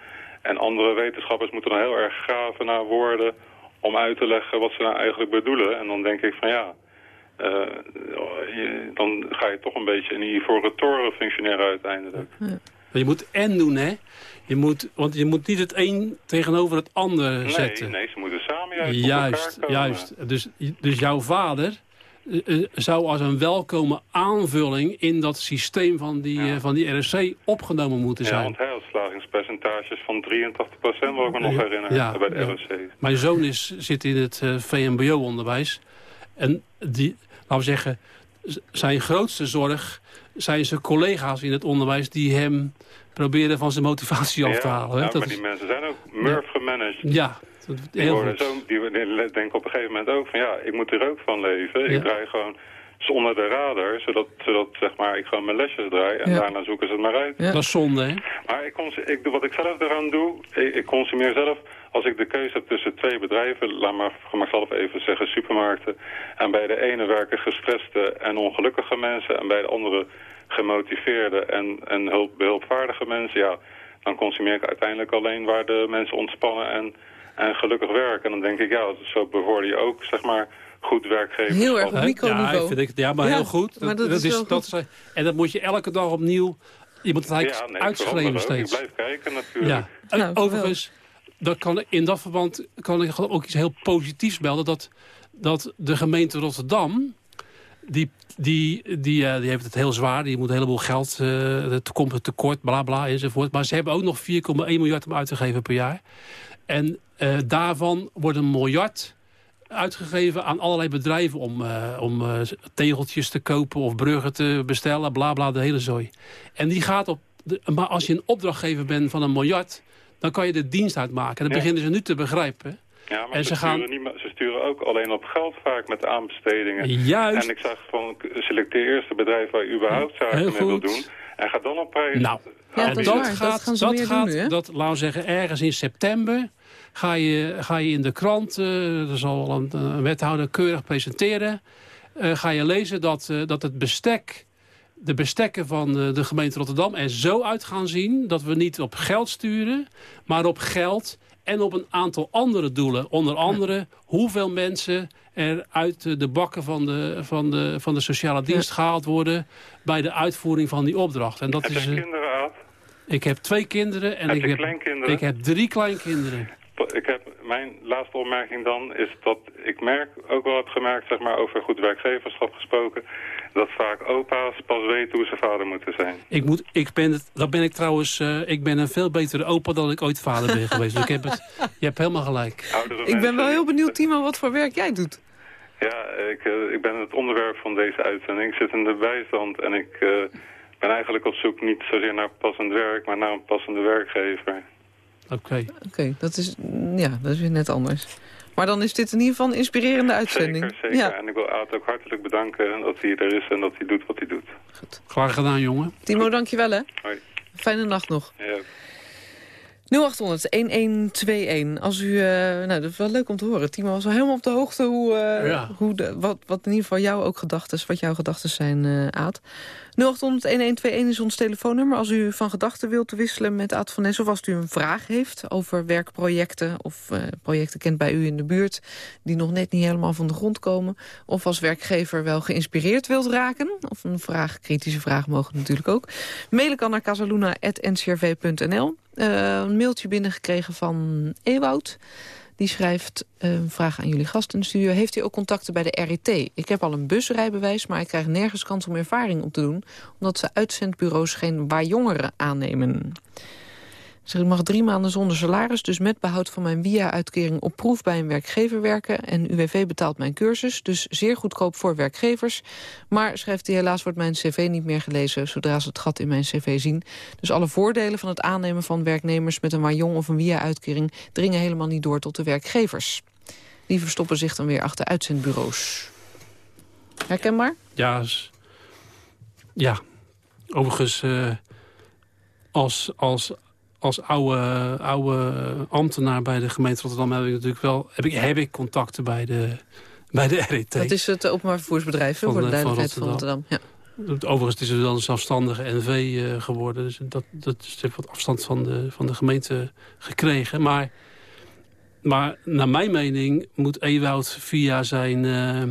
Speaker 6: En andere wetenschappers moeten dan heel erg graven naar woorden om uit te leggen wat ze nou eigenlijk bedoelen. En dan denk ik van ja, uh, je, dan ga je toch een beetje in die ivoren toren functioneren uiteindelijk.
Speaker 4: Ja. Je moet en doen, hè? Je moet, want je moet niet het een tegenover het ander
Speaker 6: Nee,
Speaker 4: zetten.
Speaker 6: nee, ze moeten samen juist,
Speaker 4: Juist, juist. Dus, dus jouw vader eh, eh, zou als een welkome aanvulling in dat systeem van die,
Speaker 6: Ja.
Speaker 4: eh, van die RSC opgenomen moeten
Speaker 6: Ja,
Speaker 4: zijn.
Speaker 6: want hij had slagingspercentages van 83% wat ik me nog
Speaker 4: Ja,
Speaker 6: herinner,
Speaker 4: ja,
Speaker 6: bij de
Speaker 4: ja.
Speaker 6: ROC.
Speaker 4: Mijn zoon is, zit in het VMBO-onderwijs. En die, laten we zeggen, zijn grootste zorg zijn zijn collega's in het onderwijs... die hem proberen van zijn motivatie af te halen. hè.
Speaker 6: Ja,
Speaker 4: Dat
Speaker 6: maar
Speaker 4: is-
Speaker 6: die mensen zijn ook murf gemanaged.
Speaker 4: ja, dat-
Speaker 6: Die,
Speaker 4: heel
Speaker 6: worden
Speaker 4: goed.
Speaker 6: zo, die die denken op een gegeven moment ook van ja, ik moet er ook van leven.
Speaker 4: Ja.
Speaker 6: Ik draai gewoon zonder de radar, zodat, zodat zeg maar, ik gewoon mijn lesjes draai. En
Speaker 3: Ja.
Speaker 6: daarna zoeken ze het maar uit.
Speaker 3: Ja.
Speaker 4: Dat is zonde, hè?
Speaker 6: Maar ik, ik, doe- wat ik zelf eraan doe, ik, ik consumeer zelf... Als ik de keuze heb tussen twee bedrijven, laat maar voor mezelf even zeggen supermarkten... en bij de ene werken gestreste en ongelukkige mensen... en bij de andere gemotiveerde en, en hulp, behulpvaardige mensen... ja, dan consumeer ik uiteindelijk alleen waar de mensen ontspannen en, en gelukkig werken. En dan denk ik, ja, zo behoorde je ook, zeg maar, goed werkgeverschap.
Speaker 3: Heel erg op microniveau.
Speaker 4: Ja, vind ik, ja, maar
Speaker 3: Ja,
Speaker 4: heel goed.
Speaker 3: maar dat is goed.
Speaker 4: dat is- en dat moet je elke dag opnieuw... Je moet het eigenlijk
Speaker 6: ja, nee,
Speaker 4: steeds.
Speaker 6: Ik blijf kijken natuurlijk.
Speaker 4: Ja. En
Speaker 3: Nou,
Speaker 4: overigens, dat kan, in dat verband kan ik ook iets heel positiefs melden. Dat, dat de gemeente Rotterdam, die, die, die, eh, die heeft het heel zwaar. Die moet een heleboel geld, eh het komt een tekort, bla bla enzovoort. Maar ze hebben ook nog 4,1 miljard om uit te geven per jaar. En eh, daarvan wordt een miljard uitgegeven aan allerlei bedrijven om, eh, om eh, tegeltjes te kopen of bruggen te bestellen, bla bla, de hele zooi. En die gaat op, de, maar als je een opdrachtgever bent van een miljard, dan kan je de dienst uitmaken. En dat
Speaker 6: Ja.
Speaker 4: beginnen ze nu te begrijpen.
Speaker 6: Ja, maar
Speaker 4: En
Speaker 6: ze,
Speaker 4: ze gaan-
Speaker 6: sturen niet, ze sturen ook alleen op geld vaak met aanbestedingen.
Speaker 4: Juist.
Speaker 6: En ik zag van, selecteer eerst het bedrijf waar je überhaupt zaken mee wil doen. En ga dan op prijs.
Speaker 4: Nou,
Speaker 3: Ja,
Speaker 4: en
Speaker 3: dat
Speaker 4: dat.
Speaker 3: Dat
Speaker 4: gaat,
Speaker 3: gaan ze
Speaker 4: dat gaat,
Speaker 3: nu,
Speaker 4: dat, laten we zeggen, ergens in september ga je, ga je in de krant, eh er zal wel een, een wethouder keurig presenteren, eh, ga je lezen dat, eh, dat het bestek, de bestekken van eh, de gemeente Rotterdam er zo uit gaan zien dat we niet op geld sturen, maar op geld en op een aantal andere doelen. Onder andere hoeveel mensen er uit de bakken van de, van de, van de sociale dienst gehaald worden bij de uitvoering van die opdracht. En dat
Speaker 6: Heb
Speaker 4: is,
Speaker 6: je
Speaker 4: eh,
Speaker 6: kinderen, Aad?
Speaker 4: ik heb twee kinderen en
Speaker 6: Heb
Speaker 4: ik heb,
Speaker 6: kleinkinderen?
Speaker 4: ik heb drie kleinkinderen.
Speaker 6: Ik heb, mijn laatste opmerking dan is dat ik merk, ook wel heb gemerkt, zeg maar, over goed werkgeverschap gesproken, dat vaak opa's pas weten hoe ze vader moeten zijn.
Speaker 4: Ik moet, ik ben het, dat ben ik trouwens, eh, ik ben een veel betere opa dan ik ooit vader ben geweest. Dus ik heb het, je hebt helemaal gelijk.
Speaker 6: Oudere
Speaker 3: Ik ben wel heel benieuwd, Timo, wat voor werk jij doet.
Speaker 6: Ja, ik, eh, ik ben het onderwerp van deze uitzending. Ik zit in de bijstand en ik eh, ben eigenlijk op zoek niet zozeer naar passend werk, maar naar een passende werkgever.
Speaker 4: Oké.
Speaker 3: Oké, dat is ja, dat is weer net anders. Maar dan is dit in ieder geval een inspirerende uitzending.
Speaker 6: Zeker, zeker.
Speaker 3: Ja,
Speaker 6: En ik wil Aad ook hartelijk bedanken dat hij er is en dat hij doet wat hij doet.
Speaker 4: Klaar gedaan, jongen.
Speaker 3: Timo, dankjewel hè.
Speaker 6: Hoi.
Speaker 3: Fijne nacht nog.
Speaker 6: Ja.
Speaker 3: 0800-1121. Als u, eh, nou, dat is wel leuk om te horen. Timo was wel helemaal op de hoogte hoe, eh,
Speaker 4: Ja.
Speaker 3: hoe de, wat, wat in ieder geval jouw ook gedachten, wat jouw gedachten zijn, eh Aad. 0800-1121 is ons telefoonnummer. Als u van gedachten wilt wisselen met Aad van Nes... of als u een vraag heeft over werkprojecten... of projecten kent bij u in de buurt... die nog net niet helemaal van de grond komen... of als werkgever wel geïnspireerd wilt raken... of een vraag, kritische vraag mogen natuurlijk ook... mailen kan naar casaluna.ncrv.nl. Eh, een mailtje binnengekregen van Ewoud... Die schrijft eh, een vraag aan jullie gast in de studio. Heeft u ook contacten bij de RET? Ik heb al een busrijbewijs, maar ik krijg nergens kans om ervaring op te doen... omdat ze uitzendbureaus geen waar jongeren aannemen. Zeg, ik mag drie maanden zonder salaris, dus met behoud van mijn WIA-uitkering op proef bij een werkgever werken. En UWV betaalt mijn cursus, dus zeer goedkoop voor werkgevers. Maar, schrijft hij, helaas wordt mijn cv niet meer gelezen zodra ze het gat in mijn cv zien. Dus alle voordelen van het aannemen van werknemers met een waar jong of een WIA-uitkering dringen helemaal niet door tot de werkgevers. Die verstoppen zich dan weer achter uitzendbureaus. Herkenbaar?
Speaker 4: Ja, ja. overigens, eh, als, als, als oude, oude ambtenaar bij de gemeente Rotterdam... heb ik natuurlijk wel heb ik, heb ik contacten bij de, bij de RET.
Speaker 3: Dat is het openbaar vervoersbedrijf, voor de
Speaker 4: de- van
Speaker 3: duidelijkheid van
Speaker 4: Rotterdam.
Speaker 3: Rotterdam. Ja.
Speaker 4: Overigens is het dan een zelfstandige NV eh, geworden. Dus dat, dat is heeft wat afstand van de, van de gemeente gekregen. Maar, maar naar mijn mening moet Ewoud via zijn, eh,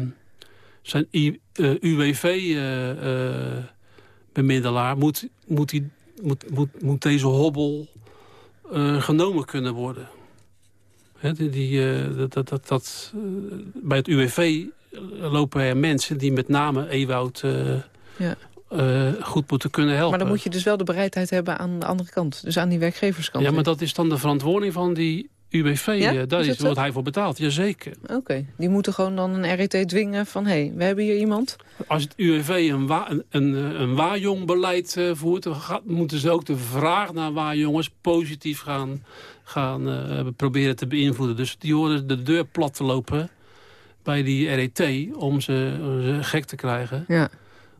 Speaker 4: zijn I- eh, UWV-bemiddelaar... moet, moet, die- moet, moet, moet deze hobbel eh, genomen kunnen worden. Die, die, eh, dat, dat, dat, dat, eh, bij het UWV lopen er mensen die met name Ewoud
Speaker 3: Ja.
Speaker 4: goed moeten kunnen helpen.
Speaker 3: Maar dan moet je dus wel de bereidheid hebben aan de andere kant. Dus aan die werkgeverskant.
Speaker 4: Ja, maar dat is dan de verantwoording van die UWV.
Speaker 3: Ja?
Speaker 4: eh, Daar
Speaker 3: Is
Speaker 4: is,
Speaker 3: dat zo?
Speaker 4: wordt hij voor betaald, jazeker.
Speaker 3: Oké, die moeten gewoon dan een RET dwingen van... hé, hey, we hebben hier iemand.
Speaker 4: Als het UWV een, wa een, een, eh, een eh, voert... dan gaat- moeten ze ook de vraag naar waaijongers positief gaan, gaan proberen te beïnvloeden. Dus die horen de deur plat te lopen bij die RET om ze, om ze gek te krijgen...
Speaker 3: Ja.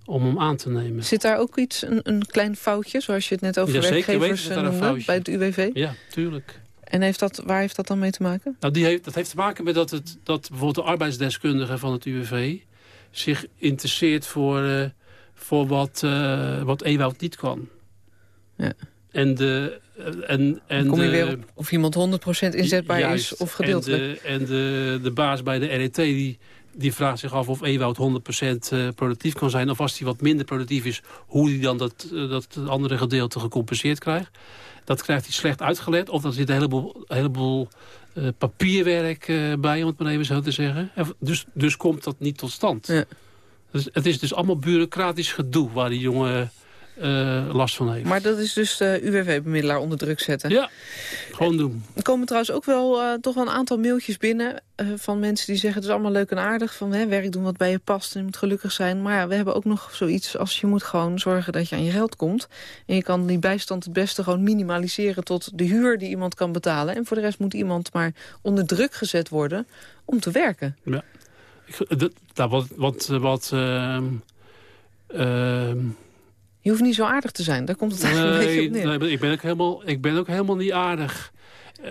Speaker 4: om hem aan te nemen.
Speaker 3: Zit daar ook iets, een, een klein foutje, zoals je het net over
Speaker 4: Ja,
Speaker 3: werkgevers noemde, bij het UWV?
Speaker 4: Ja, tuurlijk.
Speaker 3: En heeft dat, waar heeft dat dan mee te maken?
Speaker 4: Nou, die heeft, dat heeft te maken met dat, het, dat bijvoorbeeld de arbeidsdeskundige van het UWV... zich interesseert voor, eh, voor wat, eh wat Ewoud niet kan.
Speaker 3: Ja.
Speaker 4: En de... eh, En, en
Speaker 3: kom je
Speaker 4: de,
Speaker 3: weer op of iemand 100% inzetbaar
Speaker 4: Juist.
Speaker 3: is of gedeeltelijk.
Speaker 4: En, de, en de, de baas bij de RET die, die vraagt zich af of Ewoud 100% eh, productief kan zijn. Of als hij wat minder productief is, hoe hij dan dat, dat andere gedeelte gecompenseerd krijgt. Dat krijgt hij slecht uitgelegd. Of er zit een heleboel, een heleboel eh, papierwerk eh, bij, om het maar even zo te zeggen. En dus, dus komt dat niet tot stand.
Speaker 3: Ja.
Speaker 4: Dus het is dus allemaal bureaucratisch gedoe waar die jongen eh, last van heeft.
Speaker 3: Maar dat is dus de UWV-bemiddelaar onder druk zetten.
Speaker 4: Ja, gewoon doen.
Speaker 3: Er komen trouwens ook wel eh, toch wel een aantal mailtjes binnen... eh, van mensen die zeggen het is allemaal leuk en aardig... van hè, werk doen wat bij je past en je moet gelukkig zijn. Maar ja, we hebben ook nog zoiets als je moet gewoon zorgen dat je aan je geld komt. En je kan die bijstand het beste gewoon minimaliseren... tot de huur die iemand kan betalen. En voor de rest moet iemand maar onder druk gezet worden om te werken.
Speaker 4: Ik, dat, nou, wat, wat, wat ehm, ehm,
Speaker 3: Je hoeft niet zo aardig te zijn, daar komt het eigenlijk een beetje
Speaker 4: nee,
Speaker 3: op neer.
Speaker 4: nee, ik, ben ook helemaal, ik ben ook helemaal niet aardig.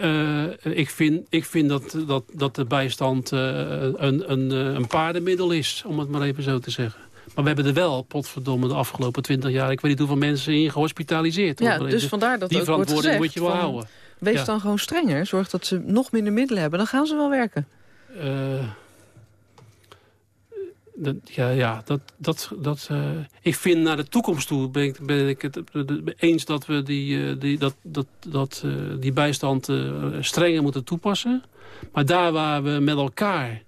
Speaker 4: Eh, ik vind, ik vind dat, dat, dat de bijstand eh, een, een, eh, een paardenmiddel is, om het maar even zo te zeggen. Maar we hebben er wel, potverdomme, de afgelopen twintig jaar... ik weet niet hoeveel mensen in gehospitaliseerd.
Speaker 3: Ja, dus
Speaker 4: even-
Speaker 3: vandaar dat
Speaker 4: Die
Speaker 3: ook wordt
Speaker 4: verantwoording
Speaker 3: gezegd.
Speaker 4: moet je wel
Speaker 3: van,
Speaker 4: houden.
Speaker 3: Wees
Speaker 4: Ja.
Speaker 3: dan gewoon strenger. Zorg dat ze nog minder middelen hebben. Dan gaan ze wel werken.
Speaker 4: Dat, ja, ja, dat, dat, dat, eh, ik vind naar de toekomst toe ben ik, ben ik het eens dat we die, eh, die, dat, dat, dat, eh, die bijstand strenger moeten toepassen. Maar daar waar we met elkaar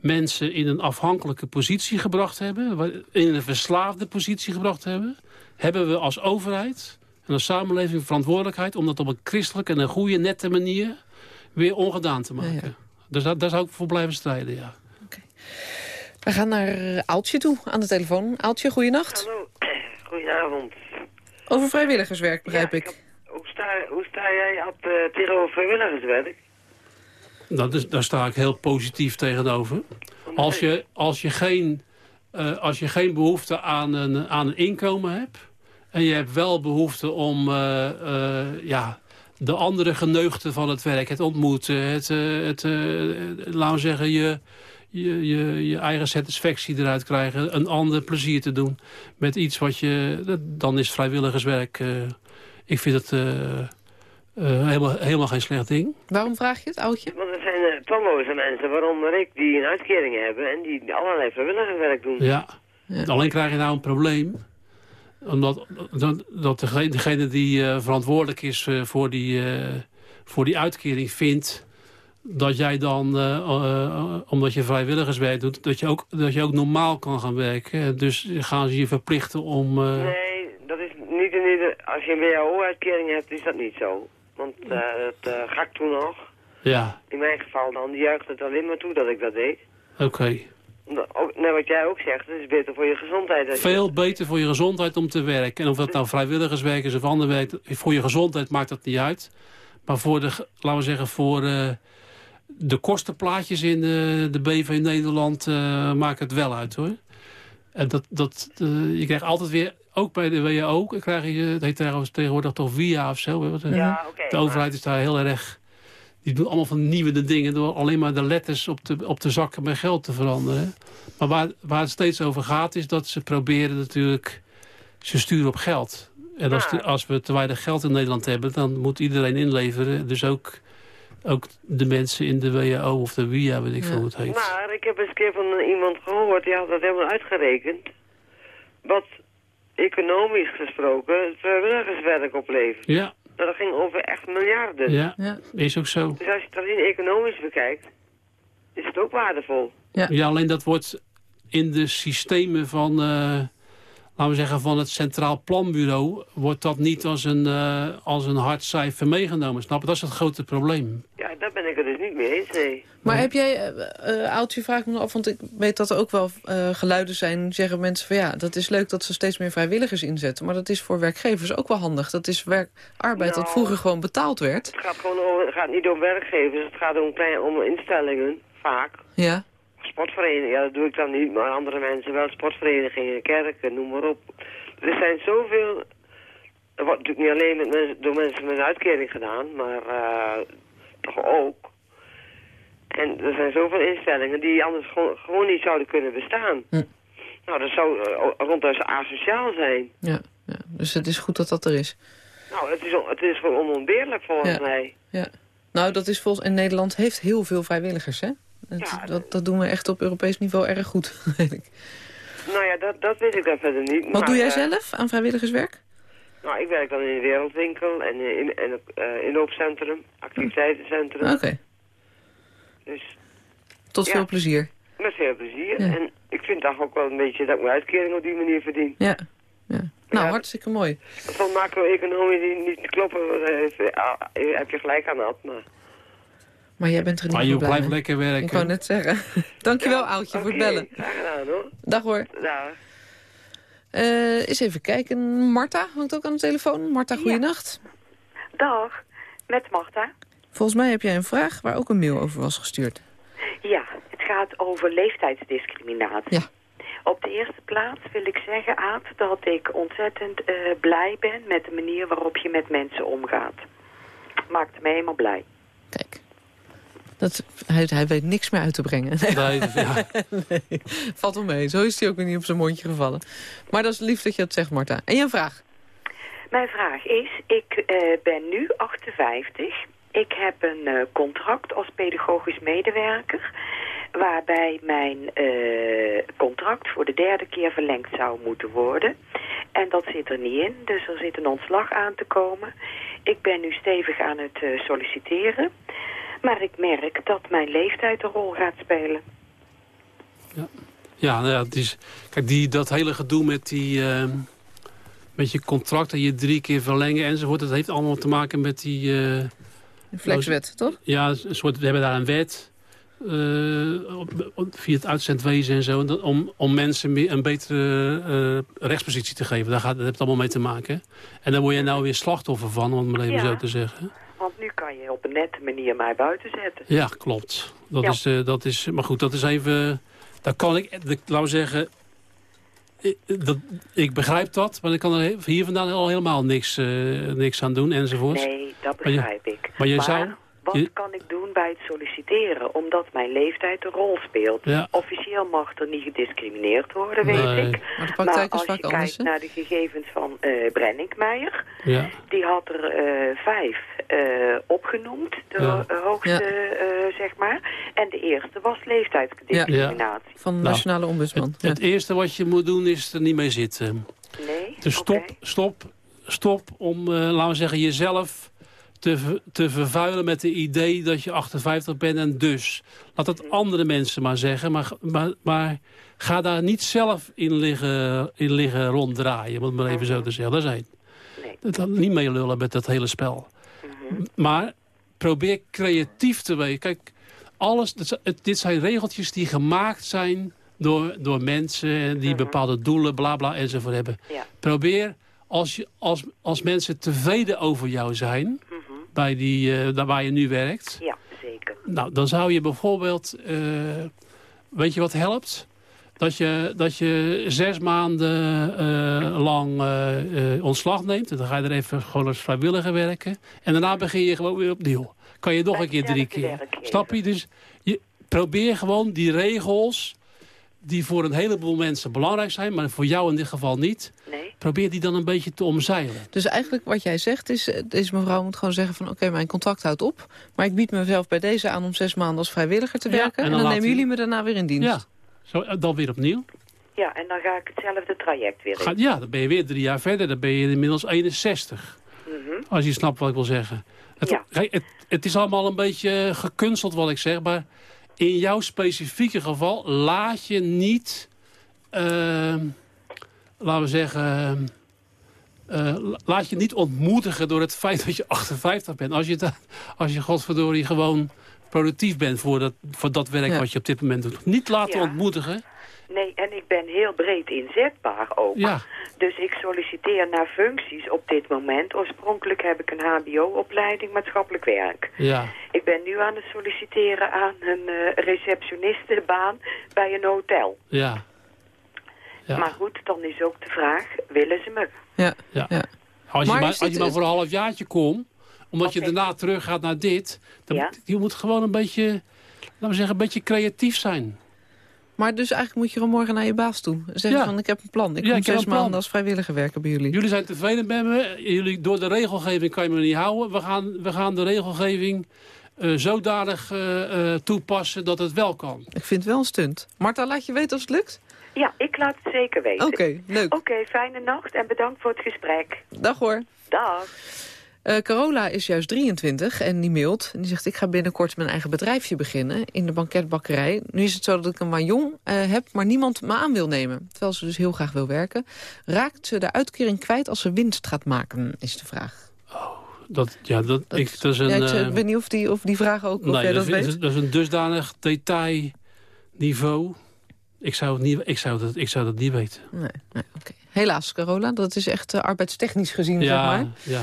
Speaker 4: mensen in een afhankelijke positie gebracht hebben... in een verslaafde positie gebracht hebben... hebben we als overheid en als samenleving verantwoordelijkheid... om dat op een christelijke en een goede, nette manier weer ongedaan te maken.
Speaker 3: Ja, ja.
Speaker 4: Dus daar, daar zou ik voor blijven strijden, ja.
Speaker 3: We gaan naar eh, Aaltje toe aan de telefoon. Aaltje, goeienacht.
Speaker 7: Hallo, [clears throat] goedenavond.
Speaker 3: Over vrijwilligerswerk, begrijp
Speaker 7: Ja,
Speaker 3: ik.
Speaker 7: Hoe sta, hoe sta jij op uh, tegenover vrijwilligerswerk?
Speaker 4: Dat is, daar sta ik heel positief tegenover. Als je, als je, geen, eh, als je geen behoefte aan een, aan een inkomen hebt... en je hebt wel behoefte om eh, eh, ja, de andere geneugten van het werk... het ontmoeten, het, eh, het eh, laten we zeggen, je, je, je, je eigen satisfactie eruit krijgen... een ander plezier te doen met iets wat je... dan is vrijwilligerswerk... eh, ik vind het eh, eh, helemaal, helemaal geen slecht ding.
Speaker 3: Waarom vraag je het, Oudje?
Speaker 7: Want er zijn uh, talloze mensen, waaronder ik, die een uitkering hebben... en die allerlei vrijwilligerswerk doen.
Speaker 4: Ja.
Speaker 3: Ja.
Speaker 4: Alleen krijg je nou een probleem. Omdat dat, dat degene, die uh, verantwoordelijk is uh, voor, die, uh, voor die uitkering vindt... dat jij dan, uh, omdat je vrijwilligerswerk doet... Dat je, ook, dat je ook normaal kan gaan werken. Dus gaan ze je verplichten om... uh,
Speaker 7: Nee, dat is niet in ieder... Als je een WHO-uitkering hebt, is dat niet zo. Want dat ga ik toen nog.
Speaker 4: Ja.
Speaker 7: In mijn geval dan, die juicht het alleen maar toe dat ik dat deed.
Speaker 4: Oké. Okay.
Speaker 7: Nou, wat jij ook zegt, het is beter voor je gezondheid.
Speaker 4: Veel je... beter voor je gezondheid om te werken. En of dat nou vrijwilligerswerk is of ander werk, voor je gezondheid maakt dat niet uit. Maar voor de, laten we zeggen, voor uh, de kostenplaatjes in de, de BV Nederland uh, maakt het wel uit hoor. En dat, dat, uh, je krijgt altijd weer, ook bij de WHO, krijg je, het heet tegenwoordig toch via of zo. Hè?
Speaker 7: Ja, okay,
Speaker 4: de overheid is daar heel erg... Die doen allemaal van nieuwe dingen door alleen maar de letters op de, op de zakken met geld te veranderen. Maar waar, waar het steeds over gaat is dat ze proberen natuurlijk... Ze sturen op geld. En als, de, als we te weinig geld in Nederland hebben, dan moet iedereen inleveren. Dus ook, ook de mensen in de WHO of de WIA, weet ik veel hoe het heet.
Speaker 7: Maar ik heb eens een keer van iemand gehoord, die had dat helemaal uitgerekend. Wat economisch gesproken het vrijwilligerswerk oplevert.
Speaker 4: Ja,
Speaker 7: Nou, dat ging over echt miljarden.
Speaker 4: Ja,
Speaker 3: Ja.
Speaker 4: is ook zo.
Speaker 7: Dus als je het alleen economisch bekijkt, is het ook waardevol.
Speaker 4: Ja, alleen dat wordt in de systemen van, eh, laten we zeggen, van het Centraal Planbureau... wordt dat niet als een, eh, als een hard cijfer meegenomen. Snap je? Dat is het grote probleem.
Speaker 7: Ja, daar ben ik het dus niet mee eens, nee.
Speaker 3: Maar heb jij, eh uh, Aaltje, vraag ik me af, want ik weet dat er ook wel eh, geluiden zijn, zeggen mensen van ja, dat is leuk dat ze steeds meer vrijwilligers inzetten, maar dat is voor werkgevers ook wel handig. Dat is werk, arbeid dat
Speaker 7: Nou.
Speaker 3: vroeger gewoon betaald werd.
Speaker 7: Het gaat gewoon over, het gaat niet om werkgevers, het gaat om, klein, om instellingen, vaak.
Speaker 3: Ja,
Speaker 7: Sportverenigingen, ja, dat doe ik dan niet, maar andere mensen wel. Sportverenigingen, kerken, noem maar op. Er zijn zoveel... Er wordt natuurlijk niet alleen met mensen, door mensen met een uitkering gedaan, maar eh, toch ook. En er zijn zoveel instellingen die anders gewoon, gewoon niet zouden kunnen bestaan.
Speaker 3: Hm.
Speaker 7: Nou, dat zou uh, ronduit asociaal zijn.
Speaker 3: ja, ja, dus het is goed dat dat er is.
Speaker 7: Nou, het is, het is gewoon onontbeerlijk volgens
Speaker 3: Ja.
Speaker 7: mij.
Speaker 3: Ja. Nou, dat is volgens en Nederland heeft heel veel vrijwilligers, hè? Het-
Speaker 7: Ja,
Speaker 3: dat, dat doen we echt op Europees niveau erg goed, [laughs] weet ik.
Speaker 7: Nou ja, dat, dat weet ik dan verder niet.
Speaker 3: Wat
Speaker 7: maar,
Speaker 3: doe jij
Speaker 7: eh,
Speaker 3: zelf aan vrijwilligerswerk?
Speaker 7: Nou, ik werk dan in een wereldwinkel en in, in, in het eh, inloopcentrum, activiteitencentrum.
Speaker 3: Oké,
Speaker 7: Dus
Speaker 3: tot
Speaker 7: Ja.
Speaker 3: veel plezier.
Speaker 7: met veel plezier.
Speaker 3: Ja.
Speaker 7: En ik vind toch ook wel een beetje dat ik mijn uitkering op die manier verdien.
Speaker 3: Ja, ja. Nou,
Speaker 7: Ja.
Speaker 3: hartstikke mooi.
Speaker 7: Van macro-economie die niet te kloppen, eh, heb je gelijk aan dat. Maar...
Speaker 3: Maar jij bent er niet
Speaker 4: je
Speaker 3: blij
Speaker 4: blijft
Speaker 3: mee.
Speaker 4: lekker
Speaker 3: Ik wou
Speaker 4: werken.
Speaker 3: net zeggen. [laughs] Dankjewel, Oudje, voor het bellen.
Speaker 7: Graag gedaan hoor.
Speaker 3: Dag hoor.
Speaker 7: Dag.
Speaker 3: Eh eens even kijken. Marta hangt ook aan de telefoon. Marta, goeienacht.
Speaker 8: Dag, met Marta.
Speaker 3: Volgens mij heb jij een vraag waar ook een mail over was gestuurd.
Speaker 8: Ja, het gaat over leeftijdsdiscriminatie.
Speaker 3: Ja.
Speaker 8: Op de eerste plaats wil ik zeggen, Aad, dat ik ontzettend eh, blij ben met de manier waarop je met mensen omgaat. Maakt me helemaal blij.
Speaker 3: Kijk. Dat, hij, hij weet niks meer uit te brengen.
Speaker 4: Nee, [laughs] ja.
Speaker 3: Nee, valt wel mee. Zo is hij ook weer niet op zijn mondje gevallen. Maar dat is lief dat je dat zegt, Marta. En jouw vraag?
Speaker 8: Mijn vraag is, ik eh, ben nu 58. Ik heb een eh, contract als pedagogisch medewerker... waarbij mijn eh, contract voor de derde keer verlengd zou moeten worden. En dat zit er niet in, dus er zit een ontslag aan te komen. Ik ben nu stevig aan het eh, solliciteren... Maar ik merk dat mijn leeftijd een rol gaat spelen.
Speaker 4: Ja, nou ja, het is, kijk, die, dat hele gedoe met, die, eh, met je contract en je drie keer verlengen enzovoort... dat heeft allemaal te maken met die... eh,
Speaker 3: Een flexwet, toch?
Speaker 4: ja, een soort, we hebben daar een wet eh, op- op- via het uitzendwezen en zo... dat- om, om mensen meer, een betere eh, rechtspositie te geven. Daar gaat, dat heeft allemaal mee te maken. En daar word je nou weer slachtoffer van, om het maar even
Speaker 8: Ja.
Speaker 4: zo te zeggen.
Speaker 8: Kan je op een nette manier mij buiten zetten.
Speaker 4: Ja, klopt. Dat
Speaker 8: Ja.
Speaker 4: Is, eh, dat is, maar goed, dat is even... Daar kan ik, de- laten we zeggen... Ik, dat, ik begrijp dat, maar ik kan er hier vandaan al helemaal niks, eh, niks aan doen enzovoort.
Speaker 8: Nee, dat
Speaker 4: Maar je-
Speaker 8: begrijp ik.
Speaker 4: maar je zou-
Speaker 8: wat
Speaker 4: je-
Speaker 8: kan ik doen bij het solliciteren? Omdat mijn leeftijd een rol speelt.
Speaker 4: Ja.
Speaker 8: Officieel mag er niet gediscrimineerd worden, weet
Speaker 4: Nee.
Speaker 8: ik.
Speaker 3: Maar de
Speaker 8: Maar als je
Speaker 3: anders,
Speaker 8: kijkt naar de gegevens van eh Brenninkmeijer...
Speaker 4: Ja.
Speaker 8: die had er eh, vijf eh, opgenoemd, de
Speaker 4: Ja.
Speaker 8: eh, hoogste,
Speaker 3: Ja.
Speaker 8: eh, zeg maar. En de eerste was leeftijdsdiscriminatie.
Speaker 3: Van de
Speaker 4: Nou,
Speaker 3: nationale ombudsman.
Speaker 4: Het, het eerste wat je moet doen is er niet mee zitten.
Speaker 8: Nee?
Speaker 4: Dus stop, stop, stop om, eh, laten we zeggen, jezelf te, te vervuilen met het idee dat je 58 bent. En dus, laat het andere mensen maar zeggen. Maar, maar, maar ga daar niet zelf in liggen, in liggen ronddraaien, om het maar even zo te zeggen. Dat één.
Speaker 8: Nee.
Speaker 4: Dat, dat- niet meelullen met dat hele spel. Maar probeer creatief te wezen. Kijk, alles, dit, zijn- dit zijn regeltjes die gemaakt zijn door, door mensen... die bepaalde doelen, bla bla, enzovoort hebben.
Speaker 8: Ja.
Speaker 4: Probeer, als, je, als, als mensen tevreden over jou zijn... bij die, eh, daar waar je nu werkt...
Speaker 8: Ja, zeker.
Speaker 4: Nou, dan zou je bijvoorbeeld... eh, weet je wat helpt? Dat je, dat je zes maanden eh, lang eh, eh, ontslag neemt. En dan ga je er even gewoon als vrijwilliger werken. En daarna begin je gewoon weer opnieuw. Kan je nog een keer drie keer. Snap je? Dus je probeer gewoon die regels... die voor een heleboel mensen belangrijk zijn... maar voor jou in dit geval niet...
Speaker 8: Nee?
Speaker 4: probeer die dan een beetje te omzeilen.
Speaker 3: Dus eigenlijk wat jij zegt is, deze mevrouw moet gewoon zeggen van... oké, mijn contract houdt op, maar ik bied mezelf bij deze aan om zes maanden als vrijwilliger te
Speaker 4: Ja,
Speaker 3: werken.
Speaker 4: en
Speaker 3: en
Speaker 4: dan
Speaker 3: nemen
Speaker 4: u-
Speaker 3: jullie me daarna weer in dienst.
Speaker 4: Ja, zo, eh, dan weer opnieuw.
Speaker 8: Ja, en dan ga ik hetzelfde traject weer in.
Speaker 4: Ga, ja, dan ben je weer drie jaar verder. Dan ben je inmiddels 61.
Speaker 8: Mhm.
Speaker 4: Als je snapt wat ik wil zeggen. Het,
Speaker 8: Ja.
Speaker 4: het, het is allemaal een beetje gekunsteld wat ik zeg. Maar in jouw specifieke geval laat je niet... eh, laten we zeggen... eh, la- laat je niet ontmoedigen door het feit dat je [laughs] 58 bent. Als je, als je godverdorie gewoon productief bent voor dat, voor dat werk
Speaker 3: Ja.
Speaker 4: wat je op dit moment doet. Niet laten
Speaker 8: Ja.
Speaker 4: ontmoedigen.
Speaker 8: Nee, en ik ben heel breed inzetbaar ook.
Speaker 4: Ja,
Speaker 8: Dus ik solliciteer naar functies op dit moment. Oorspronkelijk heb ik een hbo-opleiding maatschappelijk werk.
Speaker 4: ja.
Speaker 8: Ik ben nu aan het solliciteren aan een eh receptionistenbaan bij een hotel.
Speaker 4: Ja. Ja.
Speaker 8: Maar goed, dan is ook de vraag, willen ze me?
Speaker 3: Ja,
Speaker 4: Ja.
Speaker 3: ja.
Speaker 4: Als je,
Speaker 3: Maar
Speaker 4: als je maar voor een half jaartje komt, omdat je daarna terug gaat naar dit, dan
Speaker 8: Ja.
Speaker 4: je moet gewoon een beetje, laten we zeggen, een beetje creatief zijn.
Speaker 3: Maar dus eigenlijk moet je gewoon morgen naar je baas toe. Zeggen
Speaker 4: Ja.
Speaker 3: van, ik heb een plan. Ik
Speaker 4: Ja,
Speaker 3: kom
Speaker 4: ik heb
Speaker 3: zes
Speaker 4: een plan.
Speaker 3: maanden als vrijwilliger werken bij jullie.
Speaker 4: Jullie zijn tevreden met me. Jullie, door de regelgeving kan je me niet houden. We gaan, we gaan de regelgeving eh, zodanig eh, eh, toepassen dat het wel kan.
Speaker 3: Ik vind het wel een stunt. Marta, laat je weten als het lukt?
Speaker 8: Ja, ik laat het zeker weten.
Speaker 3: Oké, leuk.
Speaker 8: Oké, fijne nacht en bedankt voor het gesprek.
Speaker 3: Dag hoor.
Speaker 8: Dag.
Speaker 3: Eh, Carola is juist 23 en die mailt. En die zegt, ik ga binnenkort mijn eigen bedrijfje beginnen in de banketbakkerij. Nu is het zo dat ik een majong eh, heb, maar niemand me aan wil nemen. Terwijl ze dus heel graag wil werken. Raakt ze de uitkering kwijt als ze winst gaat maken, is de vraag.
Speaker 4: Dat, ja, dat,
Speaker 3: Dat-
Speaker 4: ik, dat is een,
Speaker 3: ja, ik
Speaker 4: eh,
Speaker 3: weet niet of die, of die vraag ook, of
Speaker 4: nee,
Speaker 3: jij
Speaker 4: dat,
Speaker 3: dat
Speaker 4: is,
Speaker 3: weet.
Speaker 4: dat is een dusdanig detailniveau. Ik zou, het niet, ik, zou dat, ik zou dat niet weten.
Speaker 3: Nee, nee oké. Helaas, Carola, dat is echt arbeidstechnisch gezien, zeg
Speaker 4: Ja,
Speaker 3: maar.
Speaker 4: ja.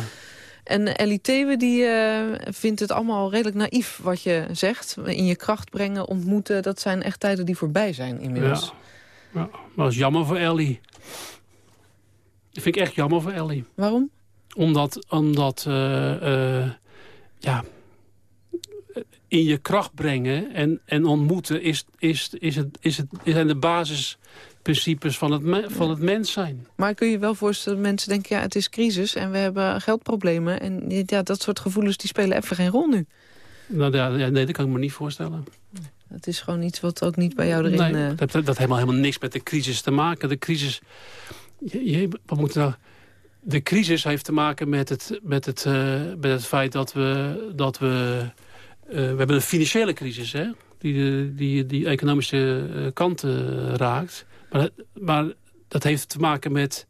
Speaker 3: En Ellie Thewe die, eh, vindt het allemaal redelijk naïef wat je zegt. In je kracht brengen, ontmoeten, dat zijn echt tijden die voorbij zijn inmiddels.
Speaker 4: Ja. Dat is jammer voor Ellie. Dat vind ik echt jammer voor Ellie.
Speaker 3: Waarom?
Speaker 4: Omdat, omdat eh, eh, ja, in je kracht brengen en, en ontmoeten is, is, is het, is het, zijn de basisprincipes van het, van het mens zijn.
Speaker 3: Maar kun je je wel voorstellen dat mensen denken... ja, het is crisis en we hebben geldproblemen. En ja, dat soort gevoelens die spelen even geen rol nu.
Speaker 4: Nou, ja, nee, dat kan ik me niet voorstellen.
Speaker 3: Het is gewoon iets wat ook niet bij jou erin...
Speaker 4: Nee,
Speaker 3: eh,
Speaker 4: dat, dat heeft helemaal, helemaal niks met de crisis te maken. De crisis... Je, je- wat moet nou... De crisis heeft te maken met het, met het, eh, met het feit dat we... Dat we, eh, we hebben een financiële crisis, hè? Die, die, die economische kant raakt. Maar, maar dat heeft te maken met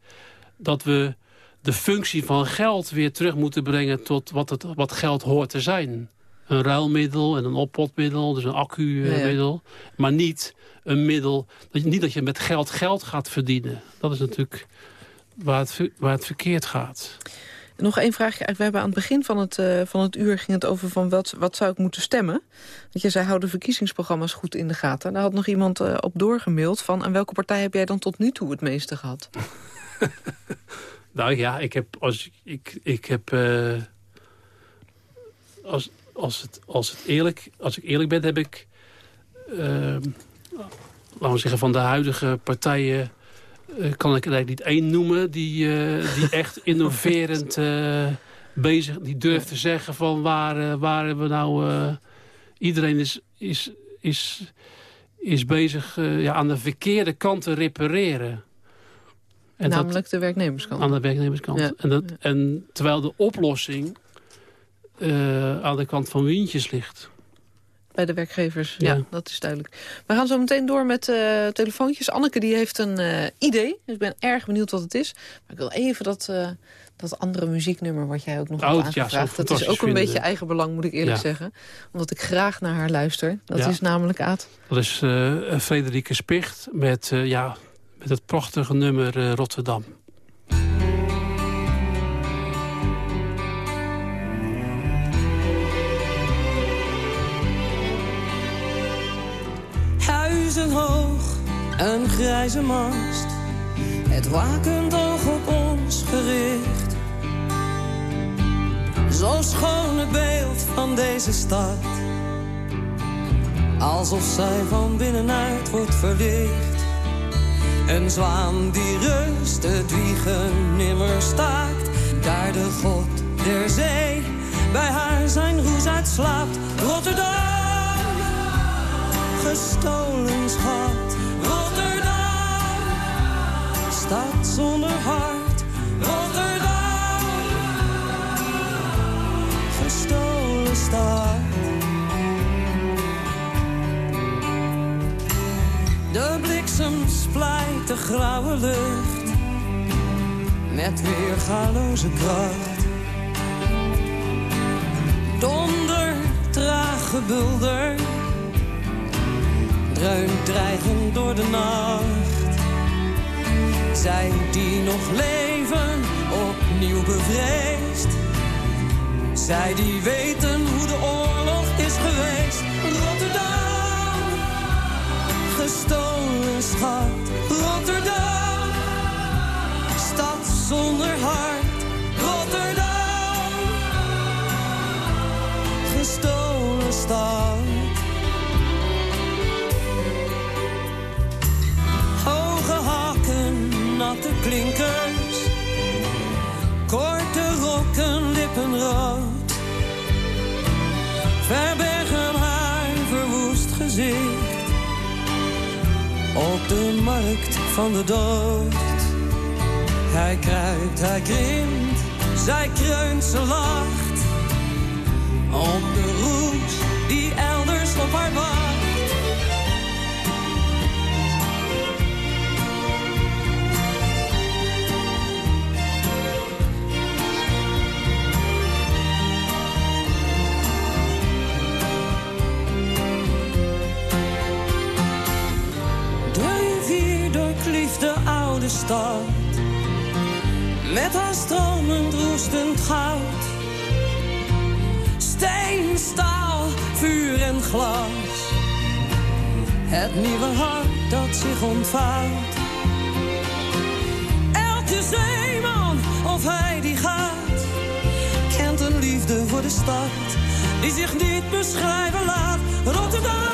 Speaker 4: dat we de functie van geld weer terug moeten brengen... tot wat, het, wat geld hoort te zijn. Een ruilmiddel en een oppotmiddel, dus een accu-middel. Maar niet een middel... Dat je, niet dat je met geld geld gaat verdienen. Dat is natuurlijk waar het, waar het verkeerd gaat.
Speaker 3: Nog één vraagje. We hebben aan het begin van het, eh, van het uur ging het over van wat, wat zou ik moeten stemmen. Want je zei, hou de verkiezingsprogramma's goed in de gaten. Daar had nog iemand eh, op doorgemaild van... aan welke partij heb jij dan tot nu toe het meeste gehad? [laughs]
Speaker 4: Nou ja, ik heb... Als, ik, ik, heb eh, als, als, het, als, het eerlijk, als ik eerlijk ben, heb ik... eh, laten we zeggen, van de huidige partijen... eh, kan ik er eigenlijk niet één noemen die, eh, die [laughs] echt innoverend eh, bezig... die durft te zeggen van waar, waar hebben we nou... eh, iedereen is, is, is, is bezig ja, aan de verkeerde kant te repareren. En dat-
Speaker 3: Namelijk de werknemerskant.
Speaker 4: aan de werknemerskant.
Speaker 3: Ja.
Speaker 4: En, dat, en terwijl de oplossing eh, aan de kant van Wientjes ligt.
Speaker 3: Bij de werkgevers, ja.
Speaker 4: Ja.
Speaker 3: dat is duidelijk. We gaan zo meteen door met eh, telefoontjes. Anneke die heeft een eh, idee, dus ik ben erg benieuwd wat het is. Maar ik wil even dat, eh, dat andere muzieknummer wat jij ook nog
Speaker 4: Oh,
Speaker 3: hebt aangevraagd. dat is ook een
Speaker 4: vinden.
Speaker 3: beetje eigen belang, moet ik eerlijk
Speaker 4: Ja.
Speaker 3: zeggen. Omdat ik graag naar haar luister. Dat is namelijk Aad.
Speaker 4: Dat is Frederike Spicht met, ja, met het prachtige nummer Rotterdam.
Speaker 9: Hoog, een grijze mast. Het wakend oog op ons gericht. Zo'n schoon beeld van deze stad. Alsof zij van binnenuit wordt verlicht. Een zwaan die rust, het wiegen nimmer staakt. Daar de god der zee bij haar zijn roes uitslaapt. Rotterdam gestolen schat. Rotterdam, staat zonder hart. Rotterdam, gestolen stad. De bliksem splijt de grauwe lucht met weergaloze kracht. Donder, trage bulder dreunt dreigend door de nacht. Zij die nog leven, opnieuw bevreesd. Zij die weten hoe de oorlog is geweest. Rotterdam, gestolen schat. Rotterdam, stad zonder hart. Klinkers. Korte rokken, lippenrood. Verbergen haar verwoest gezicht. Op de markt van de dood. Hij kruipt, hij krimpt, zij kreunt, ze lacht. Met haar stromend roestend goud. Steen, staal, vuur en glas. Het nieuwe hart dat zich ontvouwt. Elke zeeman, of hij die gaat, kent een liefde voor de stad. Die zich niet beschrijven laat. Rotterdam,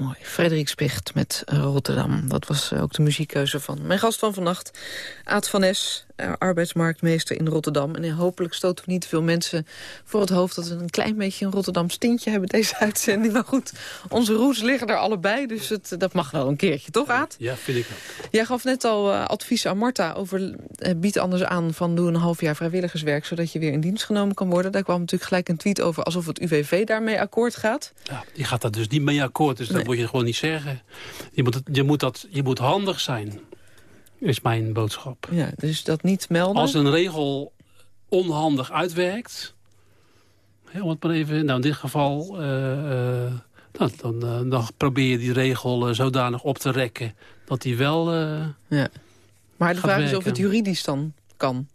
Speaker 3: Mooi. Frederik Spicht met Rotterdam. Dat was ook de muziekkeuze van mijn gast van vannacht. Aad van Es, arbeidsmarktmeester in Rotterdam. En hopelijk stoten we niet veel mensen voor het hoofd... dat we een klein beetje een Rotterdam stintje hebben, deze [laughs] uitzending. Maar goed, onze roes liggen er allebei. Dus het, dat mag wel een keertje, toch Aad?
Speaker 4: Ja, vind ik ook.
Speaker 3: Jij gaf net al eh, advies aan Marta over eh, bied anders aan van doe een half jaar vrijwilligerswerk zodat je weer in dienst genomen kan worden. Daar kwam natuurlijk gelijk een tweet over alsof het UWV daarmee akkoord gaat.
Speaker 4: Ja, die gaat daar dus niet mee akkoord, dus dat moet je gewoon niet zeggen. Je moet, het- je moet, dat, je moet handig zijn, is mijn boodschap.
Speaker 3: Ja, dus dat niet melden.
Speaker 4: Als een regel onhandig uitwerkt... Hè, om het maar even, nou in dit geval... eh, eh, nou, dan, eh, dan probeer je die regel zodanig op te rekken... dat die wel...
Speaker 3: Ja. Maar de vraag is of het juridisch dan kan.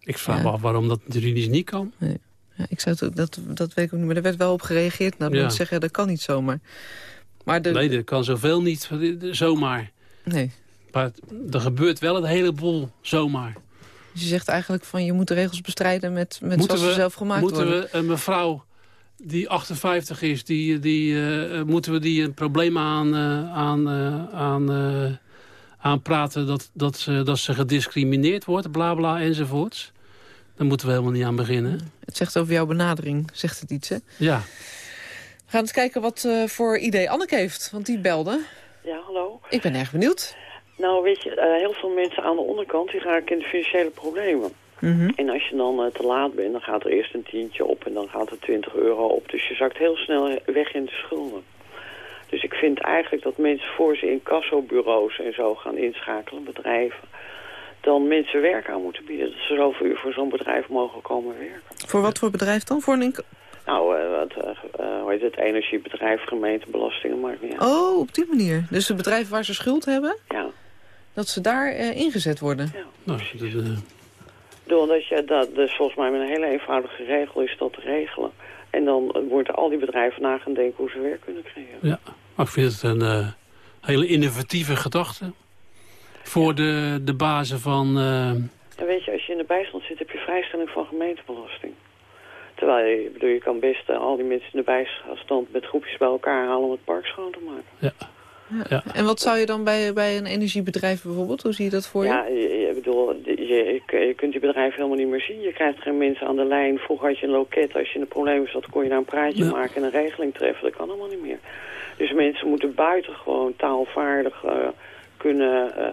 Speaker 4: ik vraag
Speaker 3: Ja.
Speaker 4: me af waarom dat juridisch niet kan.
Speaker 3: Ja, ik zou het, dat, dat weet ik ook niet, maar er werd wel op gereageerd. Nou, dan
Speaker 4: Ja.
Speaker 3: zeggen, dat kan niet zomaar. Maar de,
Speaker 4: Nee, dat kan zoveel niet zomaar.
Speaker 3: nee.
Speaker 4: Maar er gebeurt wel een heleboel zomaar.
Speaker 3: Dus je zegt eigenlijk van je moet de regels bestrijden met, met
Speaker 4: Moeten
Speaker 3: zoals ze zelf gemaakt
Speaker 4: moeten
Speaker 3: worden.
Speaker 4: we een mevrouw die 58 is, die, die, eh, eh, moeten we die een probleem aan, eh, aan, aan, eh, aanpraten dat, dat, ze, dat ze gediscrimineerd wordt, bla bla enzovoorts. Daar moeten we helemaal niet aan beginnen.
Speaker 3: Het zegt over jouw benadering, zegt het iets hè?
Speaker 4: Ja,
Speaker 3: gaan eens kijken wat eh, voor idee Anneke heeft, want die belde.
Speaker 10: Ja, hallo.
Speaker 3: Ik ben erg benieuwd.
Speaker 10: Nou, weet je, eh, heel veel mensen aan de onderkant die raken in de financiële problemen.
Speaker 3: Mhm.
Speaker 10: En als je dan eh, te laat bent, dan gaat er eerst een tientje op en dan gaat er 20 euro op. Dus je zakt heel snel weg in de schulden. Dus ik vind eigenlijk dat mensen voor ze in kassobureaus en zo gaan inschakelen, bedrijven, dan mensen werk aan moeten bieden. Dat ze zoveel uur voor zo'n bedrijf mogen komen werken.
Speaker 3: Voor wat voor bedrijf dan? Voor een
Speaker 10: Nou, eh, wat, eh, eh, hoe heet het, energiebedrijf, gemeentebelastingen, maakt niet uit.
Speaker 3: Oh, op die manier. Dus de bedrijven waar ze schuld hebben,
Speaker 10: Ja.
Speaker 3: dat ze daar eh, ingezet worden.
Speaker 4: nou, dat, eh,
Speaker 10: Doordat je dat, dus volgens mij met een hele eenvoudige regel is dat te regelen. En dan worden al die bedrijven na gaan denken hoe ze werk kunnen creëren.
Speaker 4: ja. Maar ik vind het een eh, hele innovatieve gedachte. Voor de, de bazen van... eh,
Speaker 10: En weet je, als je in de bijstand zit, heb je vrijstelling van gemeentebelasting. Terwijl je, ik bedoel, je kan best eh, al die mensen in de bijstand met groepjes bij elkaar halen om het park schoon te maken.
Speaker 4: Ja. Ja.
Speaker 3: En wat zou je dan bij, bij een energiebedrijf bijvoorbeeld, hoe zie je dat voor je?
Speaker 10: Ja, je, je bedoel, je, je, je kunt die bedrijven helemaal niet meer zien. Je krijgt geen mensen aan de lijn. Vroeger had je een loket. Als je in de problemen zat, kon je daar een praatje
Speaker 4: Ja.
Speaker 10: maken en een regeling treffen. Dat kan allemaal niet meer. Dus mensen moeten buitengewoon taalvaardig eh, kunnen eh,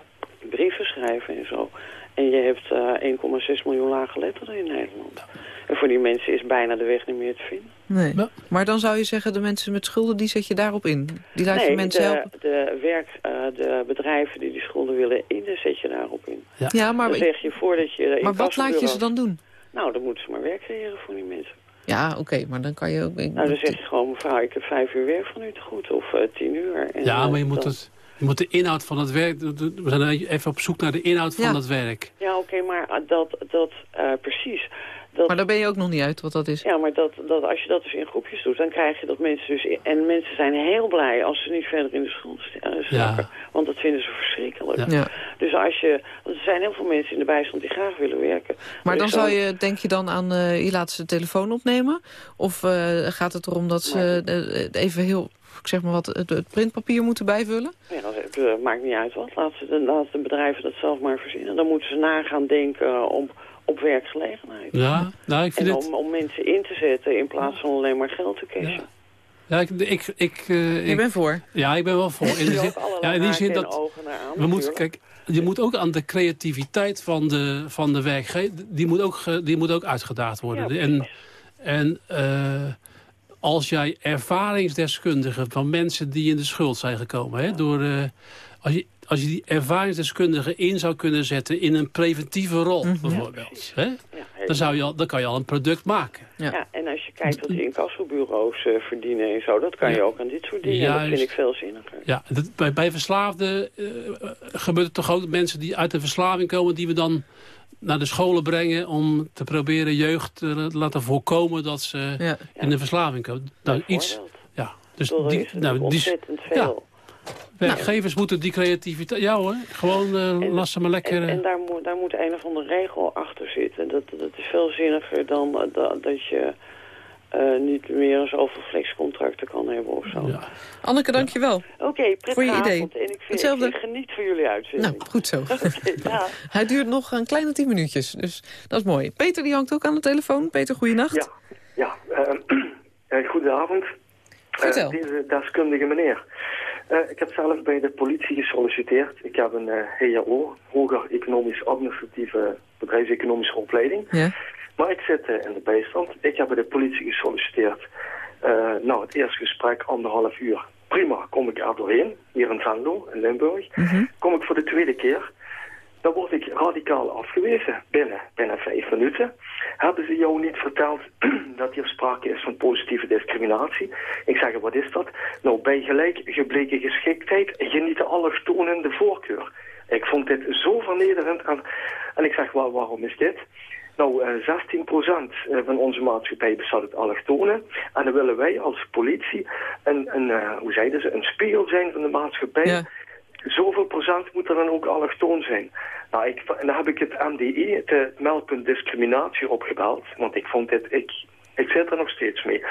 Speaker 10: brieven schrijven en zo. En je hebt eh 1,6 miljoen lage letterden in Nederland. En voor die mensen is bijna de weg niet meer te vinden.
Speaker 3: Nee.
Speaker 4: Ja.
Speaker 3: Maar dan zou je zeggen, de mensen met schulden, die zet je daarop in. Die laat je mensen
Speaker 10: de,
Speaker 3: helpen.
Speaker 10: de, werk, eh, de bedrijven die die schulden willen innen, zet je daarop in.
Speaker 3: Ja, maar,
Speaker 10: dan zeg je voordat je...
Speaker 3: maar wat laat je ze dan doen?
Speaker 10: Nou, dan moeten ze maar werk creëren voor die mensen.
Speaker 3: Ja, oké, maar dan kan je ook...
Speaker 10: Nou, dan zeg je gewoon, mevrouw, ik heb vijf uur werk van u te goed. Of eh, tien uur. En,
Speaker 4: Ja,
Speaker 10: eh,
Speaker 4: maar je moet,
Speaker 10: dan-
Speaker 4: het, je moet de inhoud van het werk... We zijn even op zoek naar de inhoud van
Speaker 3: Ja.
Speaker 4: dat werk.
Speaker 10: Ja, oké, maar dat, dat eh, precies. Dat,
Speaker 3: Maar daar ben je ook nog niet uit wat dat is.
Speaker 10: Ja, maar dat, dat, als je dat dus in groepjes doet, dan krijg je dat mensen dus... En mensen zijn heel blij als ze niet verder in de schuld st- eh. Want dat vinden ze verschrikkelijk.
Speaker 4: Ja.
Speaker 3: Ja.
Speaker 10: Dus als je... Want er zijn heel veel mensen in de bijstand die graag willen werken.
Speaker 3: Maar dan zou je, denk je dan aan, eh, je laat ze de telefoon opnemen? Of eh, gaat het erom dat ze eh, even heel, ik zeg maar wat, het, printpapier moeten bijvullen?
Speaker 10: Ja, dat eh, maakt niet uit wat. Laat, ze, de- laat de bedrijven dat zelf maar verzinnen. Dan moeten ze na gaan denken eh, om, op werkgelegenheid.
Speaker 4: Ja, nou, ik vind
Speaker 10: En
Speaker 4: het...
Speaker 10: om, om mensen in te zetten in plaats van alleen maar geld te cashen.
Speaker 4: Ja, ik, ik, ik, eh,
Speaker 3: Je
Speaker 4: ik-
Speaker 3: bent voor.
Speaker 4: ja, ik ben wel voor. [laughs] In de
Speaker 10: Je
Speaker 4: zin, ja, in die zin dat...
Speaker 10: ogen naar aan,
Speaker 4: We moeten, kijk, je moet ook aan de creativiteit van de, van de werkgever... Die moet, ook, die moet ook uitgedaagd worden.
Speaker 10: Ja,
Speaker 4: en en eh, als jij ervaringsdeskundigen van mensen die in de schuld zijn gekomen... Hè, door, eh, als, je, als je die ervaringsdeskundigen in zou kunnen zetten... in een preventieve rol bijvoorbeeld... Hè,
Speaker 10: Ja,
Speaker 4: dan, zou je al, dan kan je al een product maken.
Speaker 3: Ja.
Speaker 10: Ja, en als je kijkt wat die incassobureaus eh verdienen en zo, dat kan je ook aan dit soort dingen. En dat vind ik veel zinniger.
Speaker 4: Ja, dat, bij, bij verslaafden eh, gebeurt het toch ook dat mensen die uit de verslaving komen... die we dan naar de scholen brengen om te proberen jeugd te laten voorkomen... dat ze
Speaker 3: Ja.
Speaker 4: in de verslaving komen. Nou, iets, ja, dus die,
Speaker 10: is
Speaker 4: nou, die
Speaker 10: ontzettend veel.
Speaker 4: Werkgevers moeten die creativiteit... Ja hoor, gewoon eh laat ze maar lekker...
Speaker 10: En,
Speaker 4: eh,
Speaker 10: en daar, moet, daar moet een of andere regel achter zitten. Dat, dat is veel zinniger dan eh, dat, dat je eh, niet meer zoveel flexcontracten kan hebben of zo.
Speaker 4: ja.
Speaker 3: Anneke, dank je wel.
Speaker 10: Oké, prettige
Speaker 3: Voor je idee.
Speaker 10: En ik, vind,
Speaker 3: Hetzelfde.
Speaker 10: ik geniet van jullie uitzending.
Speaker 3: Nou, goed zo. [laughs]
Speaker 10: Ja. [laughs]
Speaker 3: Hij duurt nog een kleine tien minuutjes, dus dat is mooi. Peter die hangt ook aan de telefoon. Peter, goeienacht.
Speaker 11: Ja, ja eh, [clears throat] eh, goedenavond.
Speaker 3: Vertel.
Speaker 11: Eh, deze deskundige meneer. Eh, ik heb zelf bij de politie gesolliciteerd. Ik heb een eh HAO, Hoger Economisch Administratieve Bedrijfseconomische Opleiding.
Speaker 3: Ja.
Speaker 11: Maar ik zit eh, in de bijstand. Ik heb bij de politie gesolliciteerd. Eh, nou, het eerste gesprek, anderhalf uur. Prima, kom ik er doorheen. Hier in Venlo, in Limburg.
Speaker 3: Mhm.
Speaker 11: Kom ik voor de tweede keer. Dan word ik radicaal afgewezen. Binnen, binnen vijf minuten. Hebben ze jou niet verteld [clears throat] dat hier sprake is van positieve discriminatie? Ik zeg, wat is dat? Nou, bij gelijk gebleken geschiktheid genieten allochtonen de voorkeur. Ik vond dit zo vernederend. En, en ik zeg, waar, waarom is dit? Nou, eh 16% van onze maatschappij bestaat uit allochtonen. En dan willen wij als politie een, een eh, hoe zeiden ze, een spiegel zijn van de maatschappij. Zoveel procent moet er dan ook allochtoon zijn. Nou, ik, en dan heb ik het MDI, het eh, meldpunt discriminatie, opgebeld. Want ik vond dit, ik, ik zit er nog steeds mee.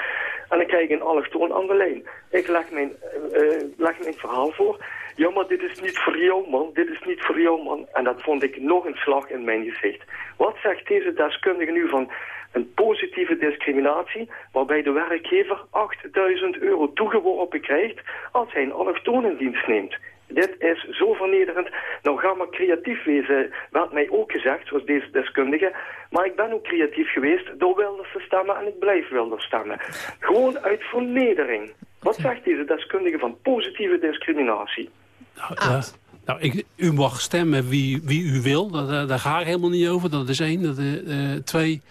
Speaker 11: En dan krijg ik een allochtoon aan de lijn. Ik leg mijn, eh, eh, leg mijn verhaal voor. Ja, maar dit is niet voor jou, man. Dit is niet voor jou, man. En dat vond ik nog een slag in mijn gezicht. Wat zegt deze deskundige nu van een positieve discriminatie... waarbij de werkgever 8000 euro toegeworpen krijgt... als hij een allochtoon in dienst neemt? Dit is zo vernederend. Nou, ga maar creatief wezen, werd mij ook gezegd, zoals deze deskundige. Maar ik ben ook creatief geweest door Wilders te stemmen en ik blijf Wilders stemmen. Gewoon uit vernedering. Wat zegt deze deskundige van positieve discriminatie?
Speaker 4: Nou, ja. nou ik, u mag stemmen wie, wie u wil. Dat, eh, daar ga ik helemaal niet over. Dat is één. Dat, eh, eh, twee,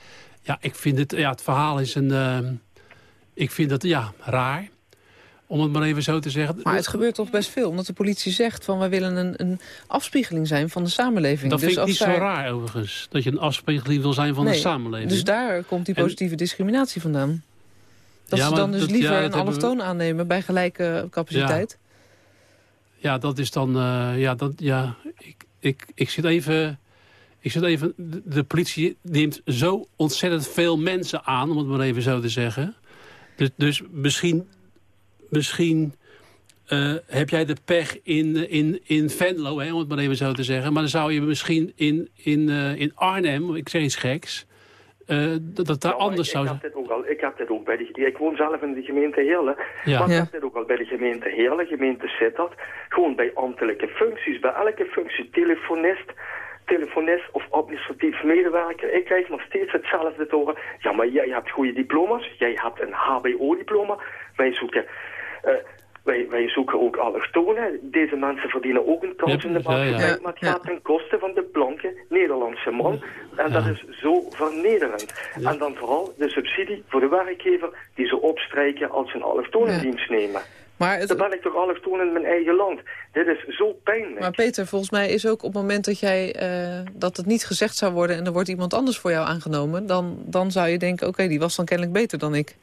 Speaker 4: ja, ik vind het, ja, het verhaal is een... eh, ik vind het, ja, raar. Om het maar even zo te zeggen.
Speaker 3: Maar het gebeurt toch best veel, omdat de politie zegt van wij willen een, een afspiegeling zijn van de samenleving.
Speaker 4: dat
Speaker 3: dus
Speaker 4: vind ik niet zo raar overigens. Dat je een afspiegeling wil zijn van
Speaker 3: Nee,
Speaker 4: de samenleving.
Speaker 3: Dus daar komt die
Speaker 4: En-
Speaker 3: positieve discriminatie vandaan. Dat
Speaker 4: Ja,
Speaker 3: ze dan dus
Speaker 4: dat-
Speaker 3: liever
Speaker 4: ja,
Speaker 3: een
Speaker 4: we-
Speaker 3: allochtoon aannemen bij gelijke capaciteit.
Speaker 4: Ja, dat is dan... eh, ja, dat, ja ik, ik, ik zit even... Ik zit even, de, politie neemt zo ontzettend veel mensen aan, om het maar even zo te zeggen. Dus, dus misschien, misschien uh, heb jij de pech in, in, in Venlo, hè, om het maar even zo te zeggen. Maar dan zou je misschien in, in, uh, in Arnhem, ik zeg iets geks, uh, dat, dat daar
Speaker 11: Ja,
Speaker 4: anders
Speaker 11: ik,
Speaker 4: zou
Speaker 11: ik
Speaker 4: zijn.
Speaker 11: heb dit ook al. Ik heb dit ook bij de, ik woon zelf in de gemeente Heerlen.
Speaker 4: Ja.
Speaker 11: Maar ik
Speaker 3: Ja.
Speaker 11: heb dit ook al bij de gemeente Heerlen, gemeente Sittard. Gewoon bij ambtelijke functies. Bij elke functie, telefonist, telefonist of administratief medewerker. Ik krijg nog steeds hetzelfde te horen. Ja, maar jij hebt goede diploma's. Jij hebt een hbo-diploma. Wij zoeken... eh, wij, wij zoeken ook allochtonen. Deze mensen verdienen ook een kans in de maatschappij.
Speaker 3: Ja,
Speaker 11: Maar het gaat ten koste van de blanke Nederlandse man. En dat is zo vernederend. En dan vooral de subsidie voor de werkgever die ze opstrijken als ze een
Speaker 3: Ja.
Speaker 11: dienst nemen.
Speaker 3: Maar, het,
Speaker 11: Dan ben ik toch allochtoon in mijn eigen land. Dit is zo pijnlijk.
Speaker 3: maar Peter, volgens mij is ook op het moment dat, jij, eh, dat het niet gezegd zou worden... en er wordt iemand anders voor jou aangenomen... dan, dan zou je denken, oké, die was dan kennelijk beter dan ik.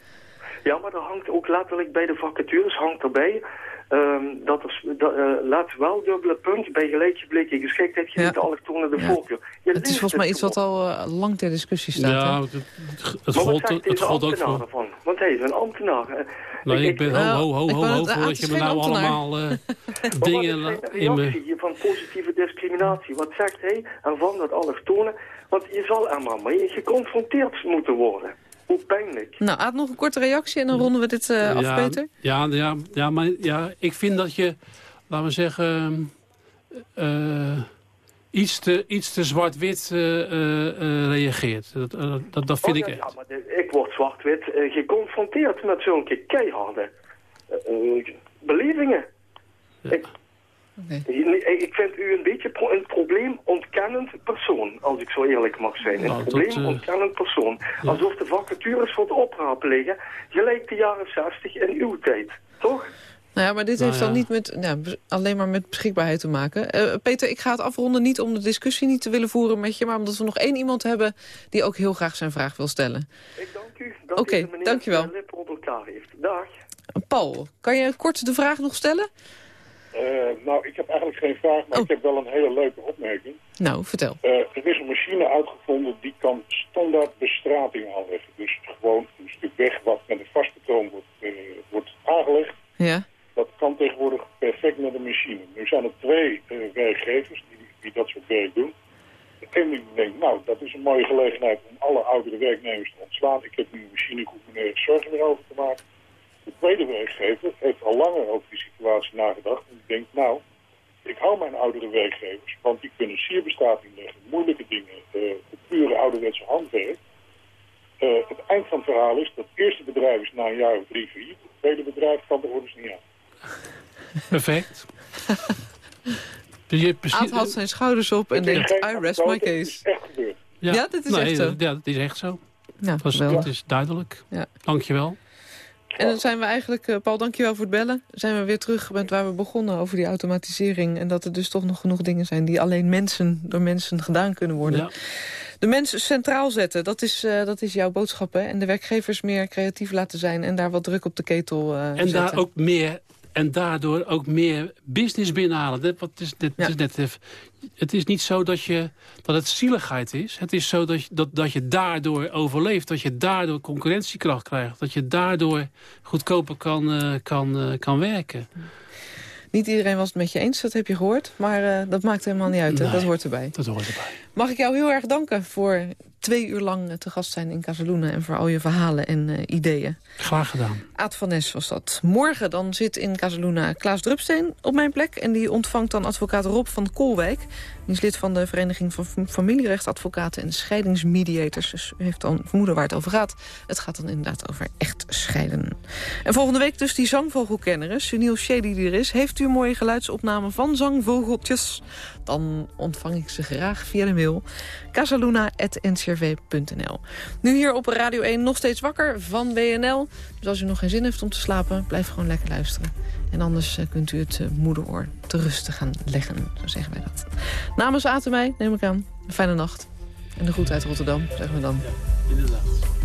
Speaker 11: Ja, maar er hangt ook letterlijk bij de vacatures hangt erbij... ehm, dat er, dat, eh, laat wel dubbele punt bij gelijkgebleken geschiktheid
Speaker 3: Ja.
Speaker 11: genieten allochtonen de
Speaker 3: Ja.
Speaker 11: voorkeur. Je
Speaker 3: Het is volgens mij iets wat al eh, lang ter discussie staat.
Speaker 4: Ja,
Speaker 3: hè?
Speaker 4: het, het, het gold, gold ook voor...
Speaker 11: ervan? Want hij is een ambtenaar.
Speaker 4: Nou, ik,
Speaker 11: ik-
Speaker 4: ben,
Speaker 3: Nou,
Speaker 4: ho, ho, ho,
Speaker 3: ik
Speaker 4: ho, voordat je me nou
Speaker 3: ambtenaar.
Speaker 4: allemaal eh,
Speaker 11: Maar [laughs] wat
Speaker 4: dingen
Speaker 11: is
Speaker 4: in me...
Speaker 11: van positieve discriminatie? Wat zegt hij ervan dat allochtonen... Want je zal er maar mee geconfronteerd moeten worden. Hoe pijnlijk.
Speaker 3: Nou, Aad, nog een korte reactie en dan ronden we dit eh, af,
Speaker 4: ja,
Speaker 3: Peter.
Speaker 4: Ja, ja, ja, maar ja, ik vind dat je, laten we zeggen, eh, iets te, iets te zwart-wit eh, reageert. Dat, dat, dat vind
Speaker 11: Oh,
Speaker 4: ik
Speaker 11: ja,
Speaker 4: echt.
Speaker 11: ja, maar de- ik word zwart-wit geconfronteerd met zulke keiharde belevingen. Ik, ik ik vind u een beetje pro een probleemontkennend persoon, als ik zo eerlijk mag zijn. Een
Speaker 4: Nou,
Speaker 11: probleemontkennend persoon. Alsof de vacatures voor het oprapen liggen, gelijk de jaren 60 in uw tijd. Toch?
Speaker 3: Nou ja, maar dit
Speaker 4: Nou
Speaker 3: heeft dan
Speaker 4: ja.
Speaker 3: niet met, nou, alleen maar met beschikbaarheid te maken. Eh, Peter, ik ga het afronden niet om de discussie niet te willen voeren met je... maar omdat we nog één iemand hebben die ook heel graag zijn vraag wil stellen.
Speaker 11: Ik dank u
Speaker 3: Oké,
Speaker 11: meneer
Speaker 3: dankjewel.
Speaker 11: op elkaar heeft. Dag.
Speaker 3: Paul, kan je kort de vraag nog stellen?
Speaker 12: Eh, nou, ik heb eigenlijk geen vraag, maar
Speaker 3: Oh.
Speaker 12: ik heb wel een hele leuke opmerking.
Speaker 3: Nou, vertel.
Speaker 12: Eh, er is een machine uitgevonden die kan standaard bestrating aanleggen. Dus gewoon een stuk weg wat met een vast patroon wordt, eh, wordt aangelegd.
Speaker 3: Ja,
Speaker 12: Dat kan tegenwoordig perfect met een machine. Nu zijn er twee werkgevers die, die dat soort werk doen. De ene die denkt, nou, dat is een mooie gelegenheid om alle oudere werknemers te ontslaan. Ik heb nu een machine, ik hoef me nergens zorgen meer over te maken. De tweede werkgever heeft al langer over die situatie nagedacht. En die denkt, nou, ik hou mijn oudere werkgevers, want die kunnen zeer bestating leggen, moeilijke dingen, eh pure ouderwetse handwerk. Eh, het eind van het verhaal is dat het eerste bedrijf is na een jaar of drie failliet. Het tweede bedrijf kan de orders niet aan.
Speaker 4: Perfect. [laughs] Dus
Speaker 3: Aad haalt zijn schouders op en denkt, I rest my
Speaker 12: is
Speaker 3: case.
Speaker 12: echt gebeurd.
Speaker 3: Ja, dit is echt zo.
Speaker 4: Ja, dat is echt zo.
Speaker 3: Ja,
Speaker 4: Dat is, dat is duidelijk.
Speaker 3: Ja.
Speaker 4: Dankjewel.
Speaker 3: En dan zijn we eigenlijk, eh, Paul, dankjewel voor het bellen. Zijn we weer terug met waar we begonnen over die automatisering. En dat er dus toch nog genoeg dingen zijn die alleen mensen door mensen gedaan kunnen worden.
Speaker 4: Ja.
Speaker 3: De mens centraal zetten, dat is, eh, dat is jouw boodschap. Hè? En de werkgevers meer creatief laten zijn en daar wat druk op de ketel eh
Speaker 4: En
Speaker 3: zetten.
Speaker 4: daar ook meer en daardoor ook meer business binnenhalen. Dat, wat is,
Speaker 3: Ja.
Speaker 4: is net even, het is niet zo dat, je, dat het zieligheid is. Het is zo dat je, dat, dat je daardoor overleeft. Dat je daardoor concurrentiekracht krijgt. Dat je daardoor goedkoper kan, eh, kan, eh, kan werken.
Speaker 3: Niet iedereen was het met je eens, dat heb je gehoord. Maar eh, dat maakt helemaal niet uit?
Speaker 4: Nee.
Speaker 3: dat hoort erbij.
Speaker 4: Dat hoort erbij.
Speaker 3: Mag ik jou heel erg danken voor twee uur lang eh, te gast zijn in Casaluna... en voor al je verhalen en eh, ideeën.
Speaker 4: Graag gedaan.
Speaker 3: Aad van Nes was dat. Morgen dan zit in Casaluna Klaas Drupsteen op mijn plek... en die ontvangt dan advocaat Rob van Kolwijk. Die is lid van de Vereniging van Fam- Familierechtadvocaten... en Scheidingsmediators. Dus u heeft dan vermoeden waar het over gaat. Het gaat dan inderdaad over echt scheiden. En volgende week dus die zangvogelkenner, Sunil Shady die er is. Heeft u een mooie geluidsopname van zangvogeltjes? Dan ontvang ik ze graag via de mail casaluna.ncrv.nl. Nu hier op Radio 1 nog steeds wakker van WNL. Dus als u nog geen zin heeft om te slapen, blijf gewoon lekker luisteren. En anders eh, kunt u het eh, moederoor te rusten gaan leggen, zo zeggen wij dat. Namens Aten mij, neem ik aan, een fijne nacht. En de groet uit Rotterdam, zeggen we dan.
Speaker 4: Inderdaad.